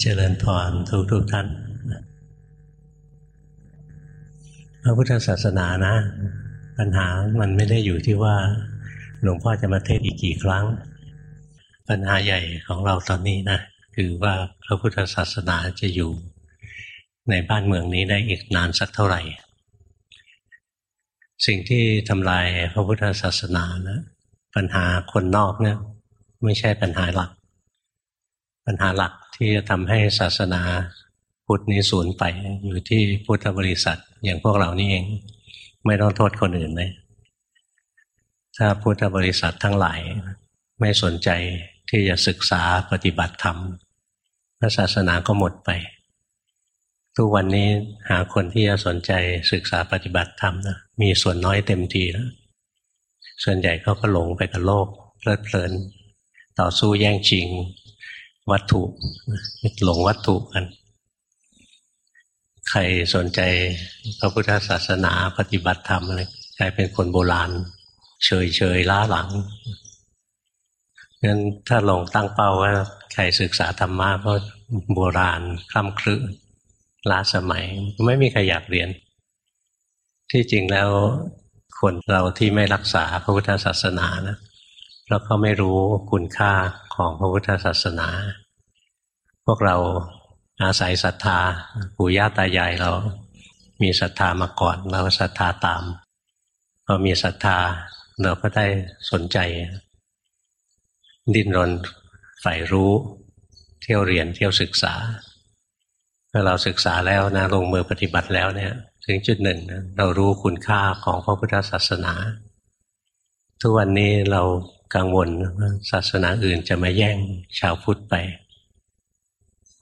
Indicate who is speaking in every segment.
Speaker 1: เจริญพรทุกทุกท่านพระพุทธศาสนานะ ปัญหามันไม่ได้อยู่ที่ว่าหลวงพ่อจะมาเทศอีกกี่ครั้ง ปัญหาใหญ่ของเราตอนนี้นะคือว่าพระพุทธศาสนาจะอยู่ในบ้านเมืองนี้ได้อีกนานสักเท่าไหร่ สิ่งที่ทำลายพระพุทธศาสนานะปัญหาคนนอกเนี่ยไม่ใช่ปัญหาหลัก ปัญหาหลักที่จะทำให้ศาสนาพุทธนี้สูญไปอยู่ที่พุทธบริษัทอย่างพวกเรานี่เอง ไม่ต้องโทษคนอื่นเลยถ้าพุทธบริษัททั้งหลายไม่สนใจที่จะศึกษาปฏิบัติธรรมพระศาสนาก็หมดไป ทุกวันนี้หาคนที่จะสนใจศึกษาปฏิบัติธรรมนะมีส่วนน้อยเต็มทีแล้วส่วนใหญ่เขาก็หลงไปกับโลกเพลิดเพลิน ต่อสู้แย่งชิง วัตถุหลงวัตถุกัน ใครสนใจพระพุทธศาสนาปฏิบัติธรรมอะไรกลายเป็นคนโบราณ เฉยเฉยล้าหลังงั้นถ้าลงตั้งเป้าว่าใครศึกษาธรรมะเพราะโบราณคล่ำคลึล้าสมัย ไม่มีใครอยากเรียน ที่จริงแล้วคนเราที่ไม่รักษาพระพุทธศาสนานะ เราะเขาไม่รู้คุณค่าของพระพุทธศาสนา พวกเราอาศัยศรัทธาปู่ย่าตายายเรา มีศรัทธามาก่อนเราศรัทธาตามพอมีศรัทธาเราก็ได้สนใจ ดิ้นรนใฝ่รู้ เที่ยวเรียนเที่ยวศึกษาเมื่อเราศึกษาแล้วนะลงมือปฏิบัติแล้วเนี่ย ถึงจุดหนึ่งเรารู้คุณค่าของพระพุทธศาสนา ทุกวันนี้เรา กังวลว่าศาสนาอื่นจะมาแย่งชาวพุทธไป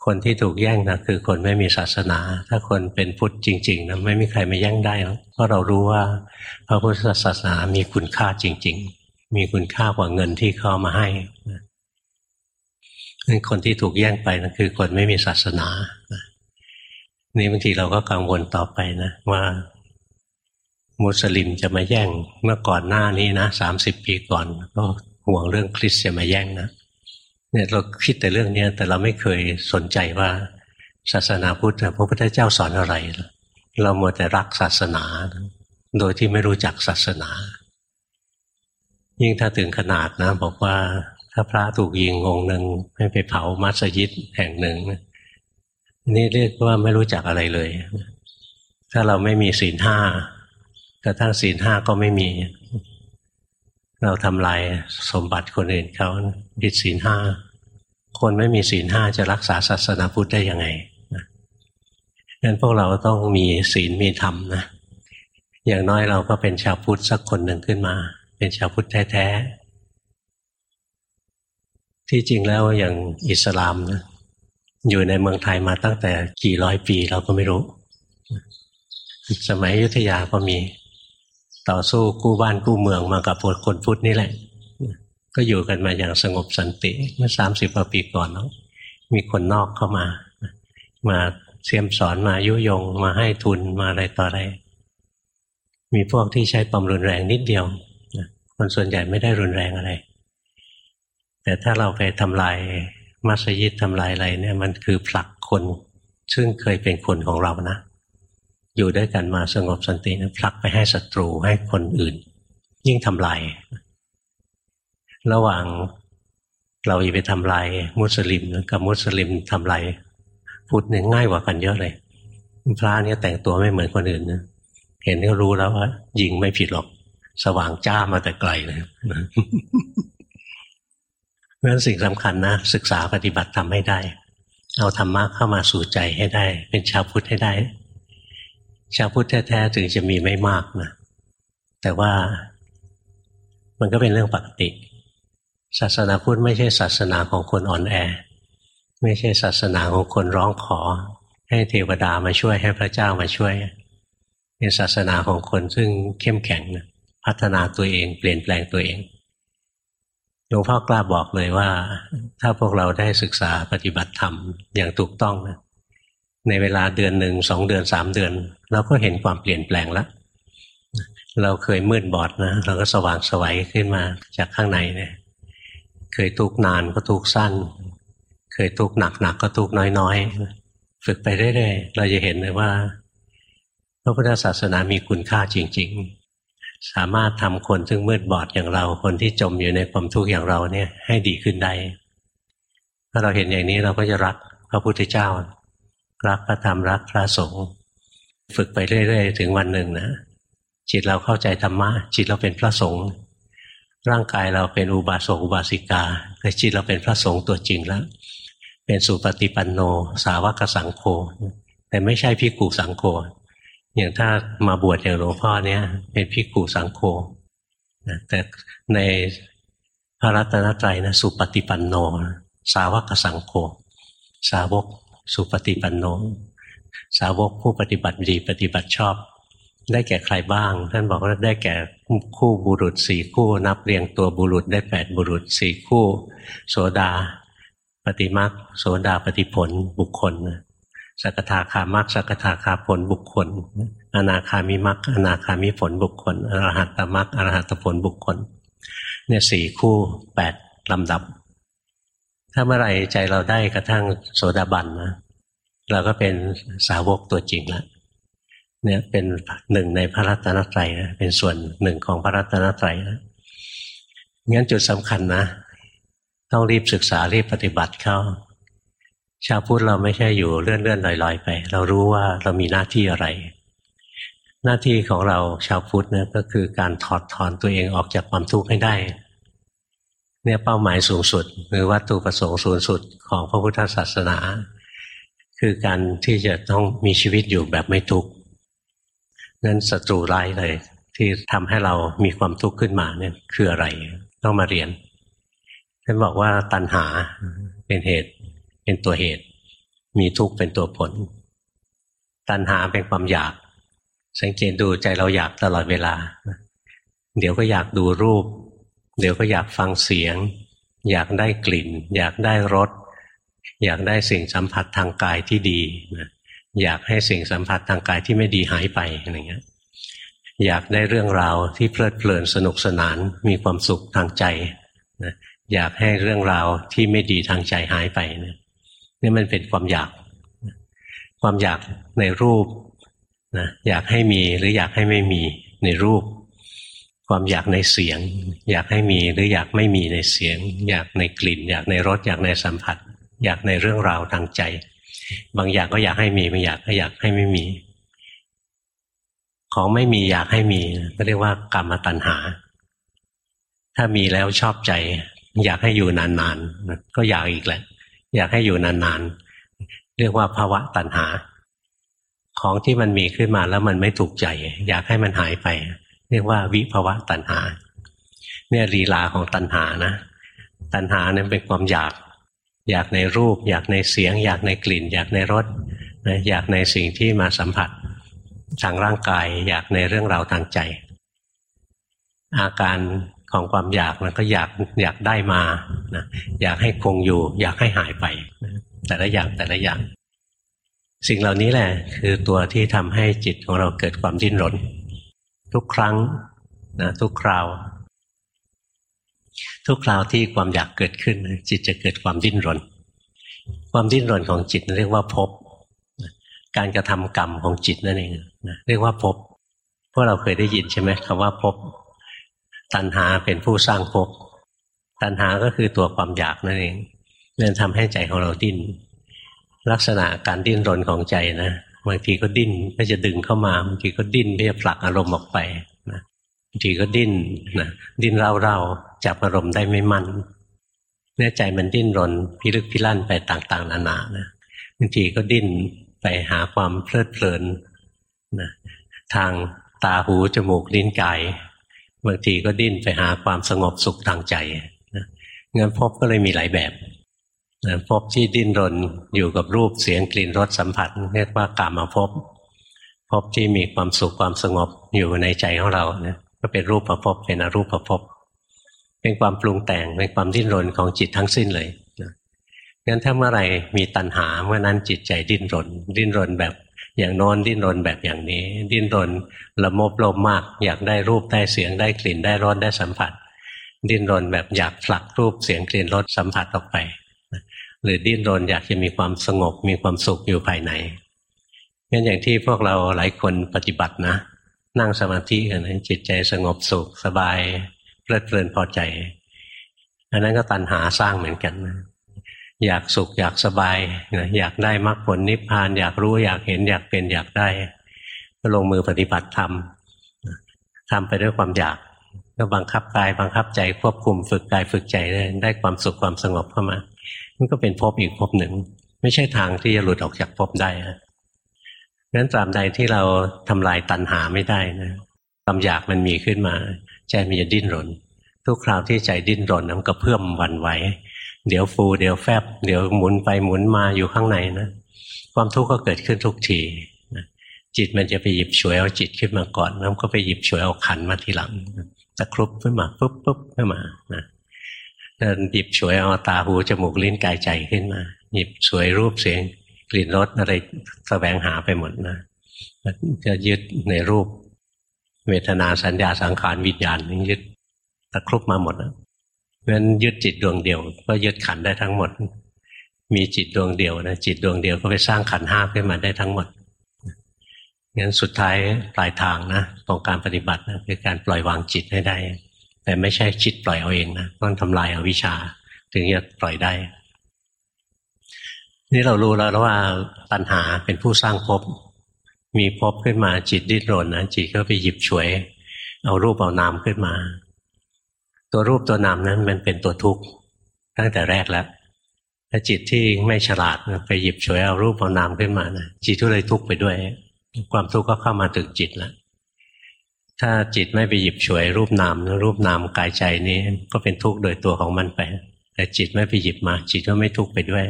Speaker 1: คนที่ถูกแย่งนะคือคนไม่มีศาสนา ถ้าคนเป็นพุทธจริงๆนะไม่มีใครมาแย่งได้หรอกเพราะเรารู้ว่า พระพุทธศาสนามีคุณค่าจริง ๆ มีคุณค่ากว่าเงินที่เขามาให้คนที่ถูกแย่งไปนะคือ คนไม่มีศาสนานี่บางทีเราก็กังวลต่อไปนะว่ามุสลิมจะมาแย่งเมื่อก่อนหน้านี้นะสามสิบปีก่อนก็ ห่วงเรื่องคริสจะมาแย่งนะเนี่ยเราคิดแต่เรื่องนี้แต่เราไม่เคยสนใจว่า ศาสนาพุทธพระพุทธเจ้าสอนอะไร เราหมดแต่รักศาสนา โดยที่ไม่รู้จักศาสนา ยิ่งถ้าถึงขนาดนะ บอกว่าถ้าพระถูกยิงองค์หนึ่งให้ไปเผามัสยิดแห่งหนึ่งนี่เรียกว่าไม่รู้จักอะไรเลย ถ้าเราไม่มีศีลห้ากระทั่งศีลห้าก็ไม่มี เราทำลายสมบัติคนอื่นเขาผิดศีลห้าคนไม่มีศีลห้าจะรักษาศาสนาพุทธได้ยังไงงั้นพวกเราต้องมีศีลมีธรรมนะ อย่างน้อยเราก็เป็นชาวพุทธสักคนหนึ่งขึ้นมา เป็นชาวพุทธแท้ๆ ที่จริงแล้วอย่างอิสลามนะอยู่ในเมืองไทยมาตั้งแต่กี่ร้อยปีเราก็ไม่รู้ สมัยยุทธยาก็มี ต่อสู้กู้บ้านกู้เมืองมากับคนพุทธนี่แหละ ก็อยู่กันมาอย่างสงบสันติเมื่อสามสิบกว่าปีก่อนเนาะมีคนนอกเข้ามา มาเสียมสอนมายุยง มาให้ทุนมาอะไรต่ออะไร มีพวกที่ใช้ความรุนแรงนิดเดียวคนส่วนใหญ่ไม่ได้รุนแรงอะไร แต่ถ้าเราไปทำลายมัสยิดทำลายอะไรเนี่ยมันคือผลักคน ซึ่งเคยเป็นคนของเรานะ อยู่ด้วยกันมาสงบสันตินะผลักไปให้ศัตรูให้คนอื่น ยิ่งทำลายระหว่างเราจะไปทำลายมุสลิมกับมุสลิมทำลายพุทธเนี่ยง่ายกว่ากันเยอะเลยพระเนี่ยแต่งตัวไม่เหมือนคนอื่นนะเห็นก็รู้แล้วว่า ยิงไม่ผิดหรอก สว่างจ้ามาแต่ไกลเลยเพราะฉะนั้นสิ่งสำคัญนะศึกษาปฏิบัติทำให้ได้ เอาธรรมะเข้ามาสู่ใจให้ได้ เป็นชาวพุทธให้ได้ ชาวพุทธแท้ๆถึงจะมีไม่มากนะแต่ว่ามันก็เป็นเรื่องปกติ ศาสนาพุทธไม่ใช่ศาสนาของคนอ่อนแอ ไม่ใช่ศาสนาของคนร้องขอ ให้เทวดามาช่วยให้พระเจ้ามาช่วย เป็นศาสนาของคนซึ่งเข้มแข็งพัฒนาตัวเอง เปลี่ยนแปลงตัวเองหลวงพ่อกล้าบอกเลยว่า ถ้าพวกเราได้ศึกษาปฏิบัติธรรมอย่างถูกต้องนะ ในเวลาเดือนหนึ่งสองเดือนสามเดือน เราก็เห็นความเปลี่ยนแปลงแล้วเราเคยมืดบอดนะเราก็สว่างสวัยขึ้นมาจากข้างในเนี่ยเคยทุกนานก็ทุกสั้น เคยทุกข์หนักก็ทุกข์น้อยๆฝึกไปเรื่อยๆเราจะเห็นเลยว่า พระพุทธศาสนามีคุณค่าจริง ๆ สามารถทำคนซึ่งมืดบอดอย่างเรา คนที่จมอยู่ในความทุกข์อย่างเราเนี่ยให้ดีขึ้นได้ถ้าเราเห็นอย่างนี้เราก็จะรักพระพุทธเจ้า รักพระธรรมรักพระสงฆ์ฝึกไปเรื่อยๆ ถึงวันหนึ่งนะ จิตเราเข้าใจธรรมะ จิตเราเป็นพระสงฆ์ร่างกายเราเป็นอุบาสกอุบาสิกาแต่จิตเราเป็นพระสงฆ์ตัวจริงแล้ว เป็นสุปฏิปันโน สาวกสังโฆแต่ไม่ใช่พิกูสังโฆอย่างถ้ามาบวชอย่างหลวงพ่อเนี้ยเป็นพิกูสังโฆแต่ในพระรัตนตรัยนะสุปฏิปันโน สาวกสังโฆสาวก สุปฏิปันโน สาวกผู้ปฏิบัติดีปฏิบัติชอบ ได้แก่ใครบ้าง ท่านบอกว่าได้แก่คู่บุรุษสี่คู่ นับเรียงตัวบุรุษได้แปดบุรุษสี่คู่ โสดา ปฏิมักโสดาปฏิผลบุคคลสกทาคามักสกทาคาผลบุคคล อนาคามิมักอนาคามิผลบุคคลอรหัตตมักอรหัตผลบุคคล เนี่ยสี่คู่แปดลำดับ ถ้าเมื่อไรใจเราได้กระทั่งโสดาบันนะเราก็เป็นสาวกตัวจริงแล้วเนี่ยเป็นหนึ่งในพระรัตนตรัยนะเป็นส่วนหนึ่งของพระรัตนตรัยนะงั้นจุดสำคัญนะ ต้องรีบศึกษารีบปฏิบัติเข้า ชาวพุทธเราไม่ใช่อยู่เลื่อนเลื่อนลอยลอยไป เรารู้ว่าเรามีหน้าที่อะไร หน้าที่ของเราชาวพุทธเนี่ยก็คือการถอดถอนตัวเองออกจากความทุกข์ให้ได้ เนี่ยเป้าหมายสูงสุดหรือวัตถุประสงค์สูงสุดของพระพุทธศาสนา คือการที่จะต้องมีชีวิตอยู่แบบไม่ทุกข์นั้นศัตรูร้ายเลย ที่ทำให้เรามีความทุกข์ขึ้นมาเนี่ยคืออะไร ต้องมาเรียนท่านบอกว่าตัณหาเป็นเหตุ เป็นตัวเหตุ มีทุกข์เป็นตัวผล ตัณหาเป็นความอยาก สังเกตดูใจเราอยากตลอดเวลา เดี๋ยวก็อยากดูรูป เดี๋ยวก็อยากฟังเสียง อยากได้กลิ่น อยากได้รสอยากได้สิ่งสัมผัสทางกายที่ดีนะอยากให้สิ่งสัมผัสทางกายที่ไม่ดีหายไปอะไรเงี้ยอยากได้เรื่องราวที่เพลิดเพลินสนุกสนานมีความสุขทางใจนะอยากให้เรื่องราวที่ไม่ดีทางใจหายไปนะนี่มันเป็นความอยาก ความอยากในรูปนะอยากให้มีหรืออยากให้ไม่มีในรูป ความอยากในเสียง อยากให้มีหรืออยากไม่มีในเสียง อยากในกลิ่น อยากในรสอยากในสัมผัส อยากในเรื่องราวทางใจ บางอย่างก็อยากให้มีบางอย่างก็อยากให้ไม่มี ของไม่มีอยากให้มีก็เรียกว่ากรรมตัณหา ถ้ามีแล้วชอบใจ อยากให้อยู่นานๆก็อยากอีกแหละ อยากให้อยู่นานๆเรียกว่าภาวะตัณหา ของที่มันมีขึ้นมาแล้วมันไม่ถูกใจ อยากให้มันหายไป เรียกว่าวิภาวะตัณหา เนี่ยลีลาของตัณหานะ ตัณหาเนี่ยเป็นความอยาก อยากในรูป อยากในเสียง อยากในกลิ่น อยากในรสนะอยากในสิ่งที่มาสัมผัสทางร่างกาย อยากในเรื่องราวทางใจ อาการของความอยากมันก็อยากอยากได้มานะอยากให้คงอยู่ อยากให้หายไปนะแต่ละอย่างแต่ละอย่าง สิ่งเหล่านี้แหละ คือตัวที่ทำให้จิตของเราเกิดความดิ้นรน ทุกครั้งนะทุกคราว ทุกคราวที่ความอยากเกิดขึ้น จิตจะเกิดความดิ้นรน ความดิ้นรนของจิตเรียกว่าภพการกระทำกรรมของจิตนั่นเองเรียกว่าภพพวกเราเคยได้ยินใช่ไหมคำว่าภพตัณหาเป็นผู้สร้างภพตัณหาก็คือตัวความอยากนั่นเองนั่นทำให้ใจของเราดิ้นลักษณะการดิ้นรนของใจนะ บางทีก็ดิ้นก็จะดึงเข้ามาบางทีก็ดิ้นเพื่อผลักอารมณ์ออกไปนะบางทีก็ดิ้นนะดิ้นเร่าๆจับอารมณ์ได้ไม่มั่นเนื้อใจมันดิ้นรนพิลึกพิลั่นไปต่างๆนานานะบางทีก็ดิ้นไปหาความเพลิดเพลินนะทางตาหูจมูกลิ้นกายบางทีก็ดิ้นไปหาความสงบสุขทางใจนะงั้นพบก็เลยมีหลายแบบ นะพบที่ดิ้นรนอยู่กับรูปเสียงกลิ่นรสสัมผัส เรียกว่ากามาพบพบที่มีความสุขความสงบอยู่ในใจของเราเนี่ยก็เป็นรูปประพบเป็นอรูปประพบเป็นความปรุงแต่งเป็นความดิ้นรนของจิตทั้งสิ้นเลยงั้นถ้าเมื่อไรมีตัณหาเมื่อนั้นจิตใจดิ้นรน ดิ้นรนแบบอย่างโน้นดิ้นรนแบบอย่างนี้ ดิ้นรนละโมบโลภมาก อยากได้รูปได้เสียงได้กลิ่นได้รสได้สัมผัส ดิ้นรนแบบอยากผลักรูปเสียงกลิ่นรสสัมผัสออกไป หรือดิ้นรนอยากจะมีความสงบมีความสุขอยู่ภายในงั้นอย่างที่พวกเราหลายคนปฏิบัตินะ นั่งสมาธิกันจิตใจสงบสุขสบายเพลิดเพลินพอใจ อันนั้นก็ตัณหาสร้างเหมือนกันนะอยากสุขอยากสบายนะอยากได้มรรคผลนิพพาน อยากรู้อยากเห็นอยากเป็นอยากได้ ก็ลงมือปฏิบัติธรรมทำไปด้วยความอยาก ก็บังคับกายบังคับใจควบคุมฝึกกายฝึกใจได้ได้ความสุขความสงบเข้ามา มันก็เป็นภพอีกภพหนึ่ง ไม่ใช่ทางที่จะหลุดออกจากภพได้นะนั้นตราบใดที่เราทำลายตัณหาไม่ได้นะความอยากมันมีขึ้นมา ใจมันจะดิ้นรน ทุกคราวที่ใจดิ้นรนมันก็เพิ่มวันไหว เดี๋ยวฟูเดี๋ยวแฟบ เดี๋ยวหมุนไปหมุนมาอยู่ข้างในนะความทุกข์ก็เกิดขึ้นทุกทีจิตมันจะไปหยิบฉวยเอาจิตขึ้นมาก่อนแล้วก็ไปหยิบฉวยเอาขันมาทีหลังตะครุบขึ้นมาปุ๊บปุ๊บขึ้นมานะ หยิบฉวยเอาตาหูจมูกลิ้นกายใจขึ้นมา หยิบฉวยรูปเสียงกลิ่นรสอะไรแสวงหาไปหมดนะจะยึดในรูป เวทนาสัญญาสังขารวิญญาณนี่ยึดตะครุบมาหมดนะเพราะฉะนั้นยึดจิตดวงเดียว ก็ยึดขันได้ทั้งหมด มีจิตดวงเดียวนะจิตดวงเดียวก็ไปสร้างขันห้าขึ้นมาได้ทั้งหมดงั้นสุดท้ายปลายทางนะของการปฏิบัตินะคือการปล่อยวางจิตให้ได้ แต่ไม่ใช่จิตปล่อยเอาเองนะต้องทำลายอาวิชชา ถึงจะปล่อยได้ นี่เรารู้แล้วว่าตัณหาเป็นผู้สร้างภพมีภพขึ้นมาจิตดิ้นรนนะจิตก็ไปหยิบฉวย เอารูปเอานามขึ้นมา ตัวรูปตัวนามนั้นมันเป็นตัวทุกข์ตั้งแต่แรกแล้วถ้าจิตที่ไม่ฉลาดไปหยิบฉวยเอารูปเอานามขึ้นมานะจิตก็เลยทุกข์ไปด้วย ความทุกข์ก็เข้ามาถึงจิตแล้ว ถ้าจิตไม่ไปหยิบฉวยรูปนามรูปนามกายใจนี้ก็เป็นทุกข์โดยตัวของมันไป แต่จิตไม่ไปหยิบมา จิตก็ไม่ทุกข์ไปด้วย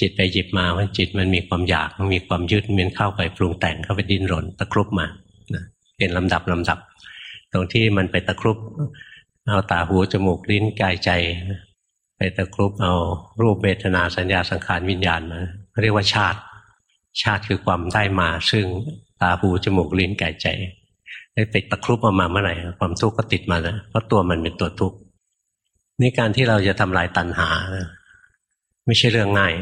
Speaker 1: จิตไปหยิบมาว่าจิตมันมีความอยากมันมีความยึดมันเข้าไปปรุงแต่งเข้าไปดิ้นรนตะครุบมาเป็นลำดับลำดับ ตรงที่มันไปตะครุบเอาตาหูจมูกลิ้นกายใจ ไปตะครุบเอารูปเวทนาสัญญาสังขารวิญญาณมาเรียกว่าชาติ ชาติคือความได้มาซึ่งตาหูจมูกลิ้นกายใจ ได้ไปตะครุบออกมาเมื่อไหร่ความทุกข์ก็ติดมาแล้วเพราะตัวมันเป็นตัวทุกข์นี่การที่เราจะทำลายตัณหา ไม่ใช่เรื่องง่าย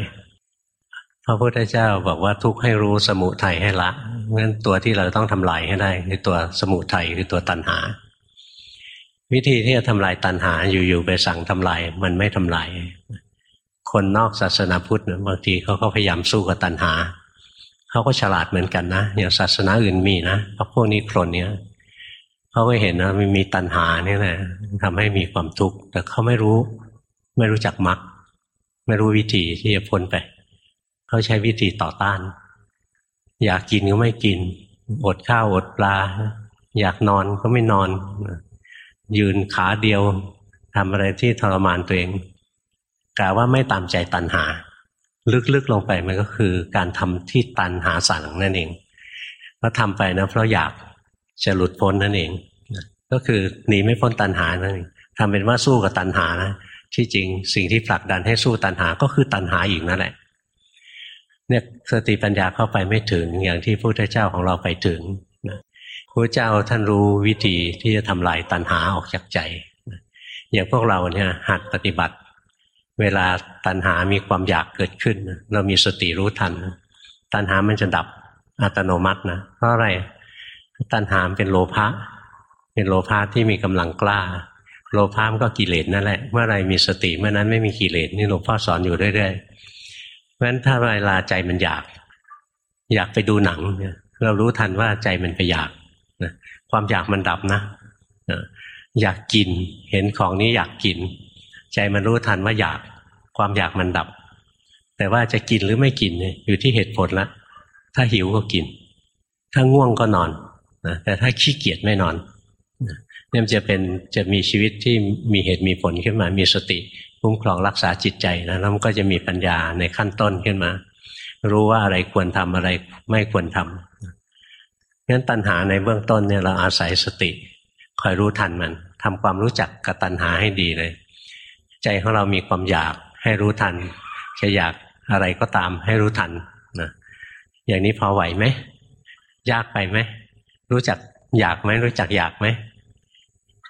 Speaker 1: พระพุทธเจ้าบอกว่าทุกข์ให้รู้สมุทัยให้ละงั้นตัวที่เราต้องทำลายให้ได้คือตัวสมุทัยคือตัวตัณหา วิธีที่จะทำลายตัณหาอยู่ๆไปสั่งทำลายมันไม่ทำลายคนนอกศาสนาพุทธบางทีเขาก็พยายามสู้กับตัณหา เขาก็ฉลาดเหมือนกันนะอย่างศาสนาอื่นมีนะเพราะพวกนี้โครนเนี้ยเขาก็เห็นนะมันมีตัณหานี่แหละทำให้มีความทุกข์แต่เขาไม่รู้ ไม่รู้จักมรรคไม่รู้วิธีที่จะพ้นไปเขาใช้วิธีต่อต้าน อยากกินก็ไม่กิน อดข้าวอดปลา อยากนอนก็ไม่นอน ยืนขาเดียวทำอะไรที่ทรมานตัวเองกล่าวว่าไม่ตามใจตันหา ลึกๆลงไปมันก็คือการทำที่ตันหาสั่งนั่นเองเพราะทำไปนะเพราะอยากจะหลุดพ้นนั่นเองก็คือหนีไม่พ้นตันหานั่นเองทำเป็นว่าสู้กับตันหานะที่จริงสิ่งที่ผลักดันให้สู้ตันหาก็คือตันหาอีกนั่นแหละเนี่ยสติปัญญาเข้าไปไม่ถึงอย่างที่พระพุทธเจ้าของเราไปถึงพระเจ้าท่านรู้วิธีที่จะทำลายตัณหาออกจากใจ อย่างพวกเราเนี่ยหัดปฏิบัติ เวลาตัณหามีความอยากเกิดขึ้น เรามีสติรู้ทัน ตัณหามันจะดับอัตโนมัตินะเพราะอะไร ตัณหาเป็นโลภะเป็นโลภะที่มีกำลังกล้า โลภะมันก็กิเลสนั่นแหละเมื่อไรมีสติเมื่อนั้นไม่มีกิเลสนี่หลวงพ่อสอนอยู่เรื่อยๆเพราะฉะนั้นถ้าเวลาใจมันอยาก อยากไปดูหนังเนี่ยเรารู้ทันว่าใจมันไปอยากนะความอยากมันดับนะอยากกิน เห็นของนี้อยากกิน ใจมันรู้ทันว่าอยากความอยากมันดับ แต่ว่าจะกินหรือไม่กินเนี่ยอยู่ที่เหตุผลละถ้าหิวก็กิน ถ้าง่วงก็นอนนะแต่ถ้าขี้เกียจไม่นอนเนี่ยจะเป็นจะมีชีวิตที่มีเหตุมีผลขึ้นมา มีสติคุ้มครองรักษาจิตใจนะแล้วมันก็จะมีปัญญาในขั้นต้นขึ้นมา รู้ว่าอะไรควรทำอะไรไม่ควรทำงั้นตัณหาในเบื้องต้นเนี่ยเราอาศัยสติ คอยรู้ทันมันทำความรู้จักกับตัณหาให้ดีเลย ใจของเรามีความอยากให้รู้ทัน จะอยากอะไรก็ตามให้รู้ทันนะอย่างนี้พอไหวไหมยากไปไหมรู้จักอยากไหมรู้จักอยากไหม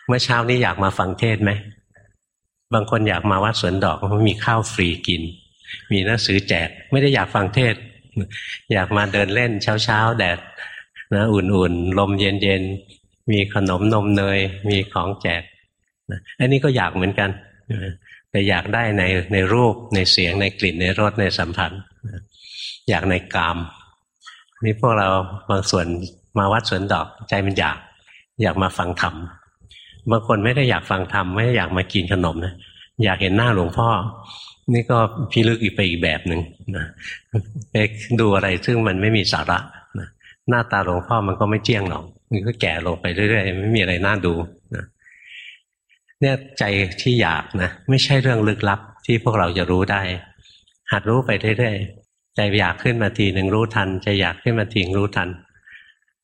Speaker 1: เมื่อเช้านี้อยากมาฟังเทศไหมบางคนอยากมาวัดสวนดอกเพราะมีข้าวฟรีกิน มีหนังสือแจก ไม่ได้อยากฟังเทศ อยากมาเดินเล่นเช้าๆแดดนะอุ่นๆ ลมเย็นๆ มีขนมนมเนย มีของแจกอันนี้ก็อยากเหมือนกัน แต่อยากได้ในในรูปในเสียงในกลิ่นในรสในสัมผัสอยากในกาม นี่พวกเราบางส่วนมาวัดสวนดอกใจมันอยาก อยากมาฟังธรรมบางคนไม่ได้อยากฟังธรรมไม่ได้อยากมากินขนมนะอยากเห็นหน้าหลวงพ่อ นี่ก็พิลึกอีกไปอีกแบบหนึ่งนะไปดูอะไรซึ่งมันไม่มีสาระนะหน้าตาหลวงพ่อมันก็ไม่เจียงหรอกมันก็แก่ลงไปเรื่อยๆไม่มีอะไรน่าดูนะ เนี่ยใจที่อยากนะไม่ใช่เรื่องลึกลับที่พวกเราจะรู้ได้ หัดรู้ไปเรื่อยๆใจอยากขึ้นมาทีหนึ่งรู้ทันใจอยากขึ้นมาทีรู้ทัน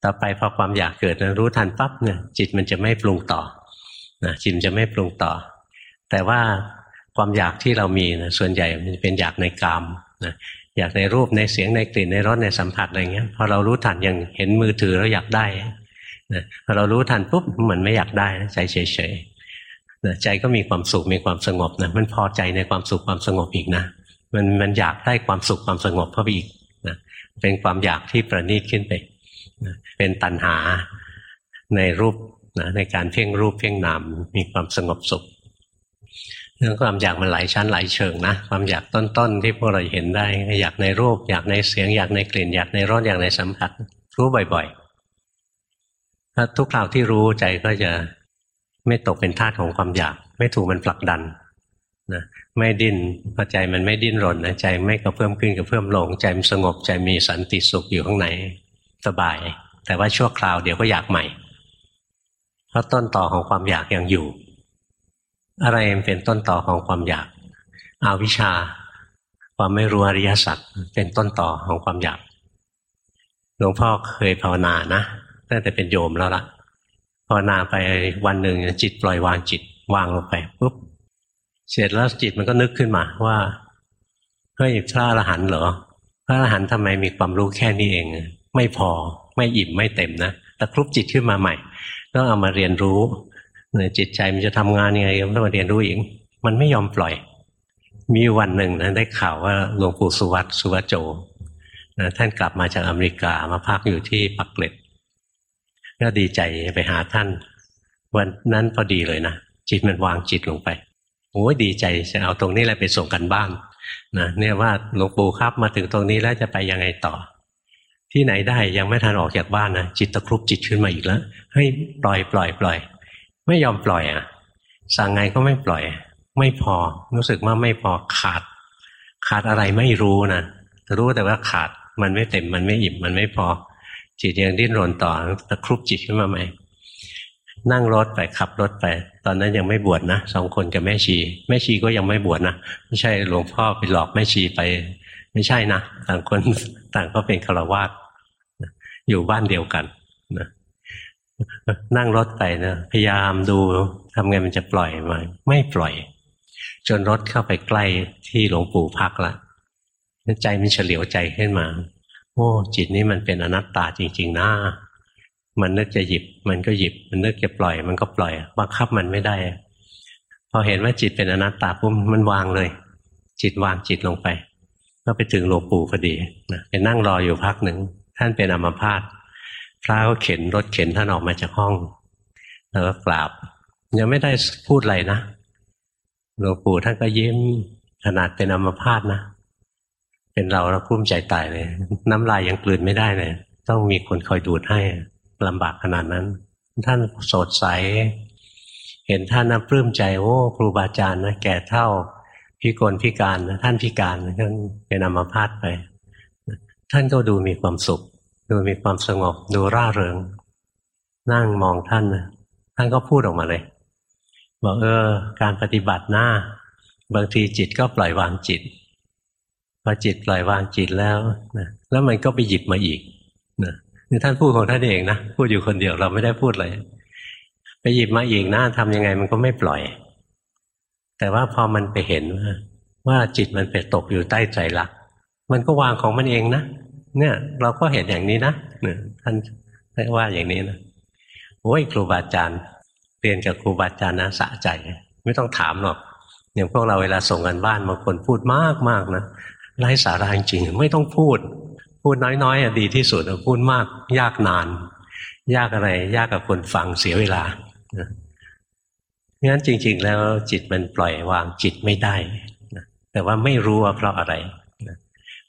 Speaker 1: ต่อไปพอความอยากเกิดรู้ทันปั๊บเนี่ยจิตมันจะไม่ปรุงต่อนะจิตจะไม่ปรุงต่อ แต่ว่าความอยากที่เรามีนะส่วนใหญ่มันเป็นอยากในกามนะอยากในรูปในเสียงในกลิ่นในรสในสัมผัสอะไรเงี้ยพอเรารู้ทันอย่างเห็นมือถือแล้วอยากได้นะพอเรารู้ทันปุ๊บเหมือนไม่อยากได้ใจเฉยๆ ใจก็มีความสุขมีความสงบนะมันพอใจในความสุขความสงบอีกนะมันมันอยากได้ความสุขความสงบเข้าไปอีกนะเป็นความอยากที่ประณีตขึ้นไปนะเป็นตัณหาในรูปนะในการเพ่งรูปเพ่งนามมีความสงบสุขเรื่องความอยากมันหลายชั้นหลายเชิงนะความอยากต้นๆที่พวกเราเห็นได้ อยากในรูป อยากในเสียง อยากในกลิ่น อยากในรสอยากในสัมผัส รู้บ่อยๆถ้าทุกคราวที่รู้ใจก็จะ ไม่ตกเป็นทาสของความอยาก ไม่ถูกมันผลักดันนะไม่ดิ้นพอใจมันไม่ดิ้นรนนะใจไม่กระเพิ่มขึ้นกระเพิ่มลง ใจมันสงบใจมีสันติสุขอยู่ข้างในสบาย แต่ว่าชั่วคราวเดี๋ยวก็อยากใหม่ เพราะต้นต่อของความอยากยังอยู่ อะไรเป็นต้นต่อของความอยากอาวิชชา ความไม่รู้อริยสัจเป็นต้นต่อของความอยากหลวงพ่อเคยภาวนานะตั้งแต่เป็นโยมแล้วละ่ะาวนาไปวันหนึ่งจิตปล่อยวางจิตวางลงไปปุ๊บเสร็จแล้วจิตมันก็นึกขึ้นมาว่าเฮ้ยพระอรหันต์เหรอ พระอรหันต์ทำไมมีความรู้แค่นี้เอง ไม่พอไม่อิ่มไม่เต็มนะตะครุบจิตขึ้นมาใหม่ต้องเอามาเรียนรู้จิตใจมันจะทำงานยังไงก็ต้องมาเรียนรู้อีกมันไม่ยอมปล่อย มีวันหนึ่งนะได้ข่าวว่าหลวงปู่สุวัตสุวัจโจนะท่านกลับมาจากอเมริกามาพักอยู่ที่ปักเกร็ด ก็ดีใจไปหาท่าน วันนั้นพอดีเลยนะจิตมันวางจิตลงไปโอ้ยดีใจจะเอาตรงนี้แหละไปส่งกันบ้านนะเนี่ยว่าหลวงปู่ครับมาถึงตรงนี้แล้วจะไปยังไงต่อ ที่ไหนได้ยังไม่ทันออกจากบ้านนะจิตตะครุบจิตขึ้นมาอีกแล้วเฮ้ยปล่อยปล่อยปล่อย ไม่ยอมปล่อยอะ สั่งไงก็ไม่ปล่อย ไม่พอรู้สึกว่าไม่พอขาด ขาดอะไรไม่รู้นะรู้แต่ว่าขาดมันไม่เต็มมันไม่อิ่มมันไม่พอ จิตยังดิ้นรนต่อตะครุบจิตขึ้นมาใหม่นั่งรถไปขับรถไป ตอนนั้นยังไม่บวชนะสองคนกับแม่ชี แม่ชีก็ยังไม่บวชนะไม่ใช่หลวงพ่อไปหลอกแม่ชีไป ไม่ใช่นะต่างคนต่างก็เป็นฆราวาสอยู่บ้านเดียวกันนะนั่งรถไปนะพยายามดูทำไงมันจะปล่อยมาไม่ปล่อย จนรถเข้าไปใกล้ที่หลวงปู่พักละใจมันเฉลียวใจขึ้นมา โอ้จิตนี้มันเป็นอนัตตาจริง ๆนะมันนึกจะหยิบ มันก็หยิบ มันนึกจะปล่อย มันก็ปล่อยบังคับมันไม่ได้ พอเห็นว่าจิตเป็นอนัตตาปุ๊บมันวางเลย จิตวางจิตลงไป ก็ไปถึงหลวงปู่พอดีนะไปนั่งรออยู่พักหนึ่งท่านเป็นอัมพาตพระก็เข็นรถเข็นท่านออกมาจากห้อง แล้วก็กราบ ยังไม่ได้พูดอะไรนะหลวงปู่ท่านก็ยิ้มขนาดเป็นอัมพาตนะ เป็นเราเรากุ้มใจตายเลย น้ำลายยังกลืนไม่ได้เลยต้องมีคนคอยดูดให้ลำบากขนาดนั้น ท่านสดใส เห็นท่านน่าปลื้มใจโอ้ครูบาอาจารย์นะแก่เท่าพิกลพิการนะท่านพิการท่านเป็นอัมพาตไป ท่านก็ดูมีความสุข ดูมีความสงบ ดูร่าเริง นั่งมองท่านนะท่านก็พูดออกมาเลยบอกเออ การปฏิบัติหน้า บางทีจิตก็ปล่อยวางจิต พอจิตปล่อยวางจิตแล้วนะแล้วมันก็ไปหยิบมาอีกนะนี่ท่านพูดของท่านเองนะพูดอยู่คนเดียวเราไม่ได้พูดเลยไปหยิบมาอีกนะทำยังไงมันก็ไม่ปล่อย แต่ว่าพอมันไปเห็นว่าว่าจิตมันไปตกอยู่ใต้ใจรักมันก็วางของมันเองนะเนี่ย เราก็เห็นอย่างนี้นะเนี่ยท่านได้ว่าอย่างนี้นะโอ้ยครูบาอาจารย์เรียนกับครูบาอาจารย์นะสะใจ ไม่ต้องถามหรอกอย่างพวกเราเวลาส่งกันบ้านบางคนพูดมากมากนะ ไร้สาระจริงๆไม่ต้องพูด พูดน้อยๆดีที่สุดพูดมาก ยากนาน ยากอะไร ยากกับคนฟังเสียเวลางั้นจริง ๆ แล้วจิตมันปล่อยวางจิตไม่ได้แต่ว่าไม่รู้ว่าเพราะอะไร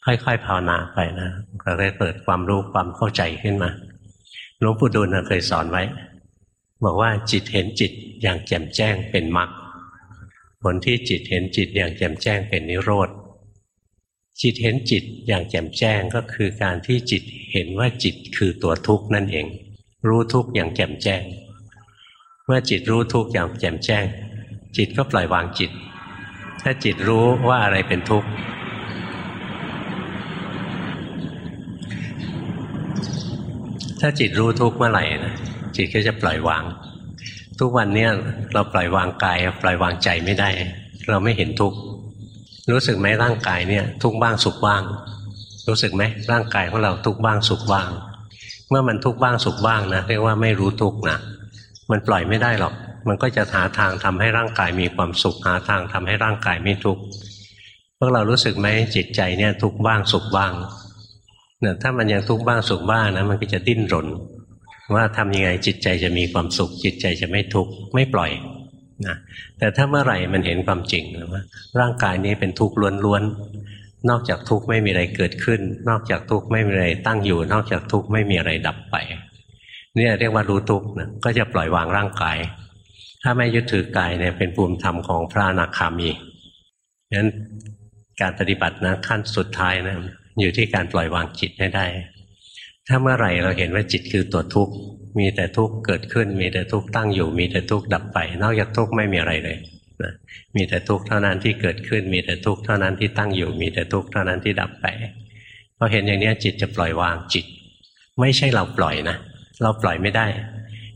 Speaker 1: ค่อยๆภาวนาไปนะก็ได้เปิดความรู้ความเข้าใจขึ้นมาหลวงปู่ดูลเคยสอนไว้ บอกว่าจิตเห็นจิตอย่างแจ่มแจ้งเป็นมรรคผลที่จิตเห็นจิตอย่างแจ่มแจ้งเป็นนิโรธ จิตเห็นจิตอย่างแจ่มแจ้งก็คือการที่จิตเห็นว่าจิตคือตัวทุกข์นั่นเอง รู้ทุกข์อย่างแจ่มแจ้ง เมื่อจิตรู้ทุกข์อย่างแจ่มแจ้ง จิตก็ปล่อยวางจิต ถ้าจิตรู้ว่าอะไรเป็นทุกข์ถ้าจิตรู้ทุกข์เมื่อไหร่นะจิตก็จะปล่อยวาง ทุกวันนี้เราปล่อยวางกายปล่อยวางใจไม่ได้ เราไม่เห็นทุกข์ รู้สึกไหมร่างกายเนี่ย ทุกบ้างสุขบ้าง รู้สึกไหมร่างกายของเราทุกบ้างสุขบ้าง เมื่อมันทุกบ้างสุขบ้างนะเรียกว่าไม่รู้ทุกนะมันปล่อยไม่ได้หรอก มันก็จะหาทางทำให้ร่างกายมีความสุขหาทางทำให้ร่างกายไม่ทุกข์พวกเรารู้สึกไหมจิตใจเนี่ย ทุกบ้างสุขบ้างเนี่ยถ้ามันยังทุกบ้างสุขบ้างนะมันก็จะดิ้นรน ว่าทำยังไงจิตใจจะมีความสุข จิตใจจะไม่ทุกข์ไม่ปล่อย นะแต่ถ้าเมื่อไหร่มันเห็นความจริงว่าร่างกายนี้เป็นทุกข์ล้วนๆนอกจากทุกข์ไม่มีอะไรเกิดขึ้น นอกจากทุกข์ไม่มีอะไรตั้งอยู่ นอกจากทุกข์ไม่มีอะไรดับไป เนี่ยเรียกว่ารู้ทุกข์นะก็จะปล่อยวางร่างกาย ถ้าไม่ยึดถือกายเนี่ยเป็นภูมิธรรมของพระอนาคามีงั้นการปฏิบัตินะขั้นสุดท้ายนะอยู่ที่การปล่อยวางจิตให้ได้ ถ้าเมื่อไหร่เราเห็นว่าจิตคือตัวทุกข์ มีแต่ทุกข์เกิดขึ้น มีแต่ทุกข์ตั้งอยู่ มีแต่ทุกข์ดับไป นอกจากทุกข์ไม่มีอะไรเลยนะมีแต่ทุกข์เท่านั้นที่เกิดขึ้น มีแต่ทุกข์เท่านั้นที่ตั้งอยู่ มีแต่ทุกข์เท่านั้นที่ดับไปพอเห็นอย่างนี้จิตจะปล่อยวางจิต ไม่ใช่เราปล่อยนะเราปล่อยไม่ได้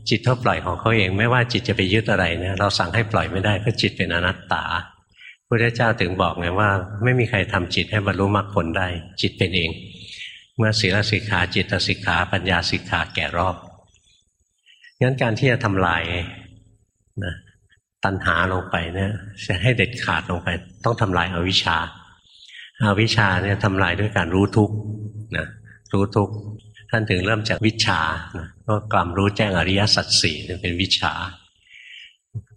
Speaker 1: จิตเขาปล่อยของเขาเองไม่ว่าจิตจะไปยึดอะไรเนี่ยเราสั่งให้ปล่อยไม่ได้เพราะจิตเป็นอนัตตาพุทธเจ้าถึงบอกไงว่า ไม่มีใครทำจิตให้บรรลุมรรคผลได้ จิตเป็นเอง เมื่อศีลสิกขาจิตสิกขาปัญญาสิกขาแก่รอบ งั้นการที่จะทำลายนะตัณหาลงไปเนี่ยจะให้เด็ดขาดลงไป ต้องทำลายอาวิชชาอาวิชชาเนี่ยทำลายด้วยการรู้ทุกนะรู้ทุกท่านถึงเริ่มจากวิชานะก็กลัมรู้แจ้งอริยสัจสี่เป็นวิชา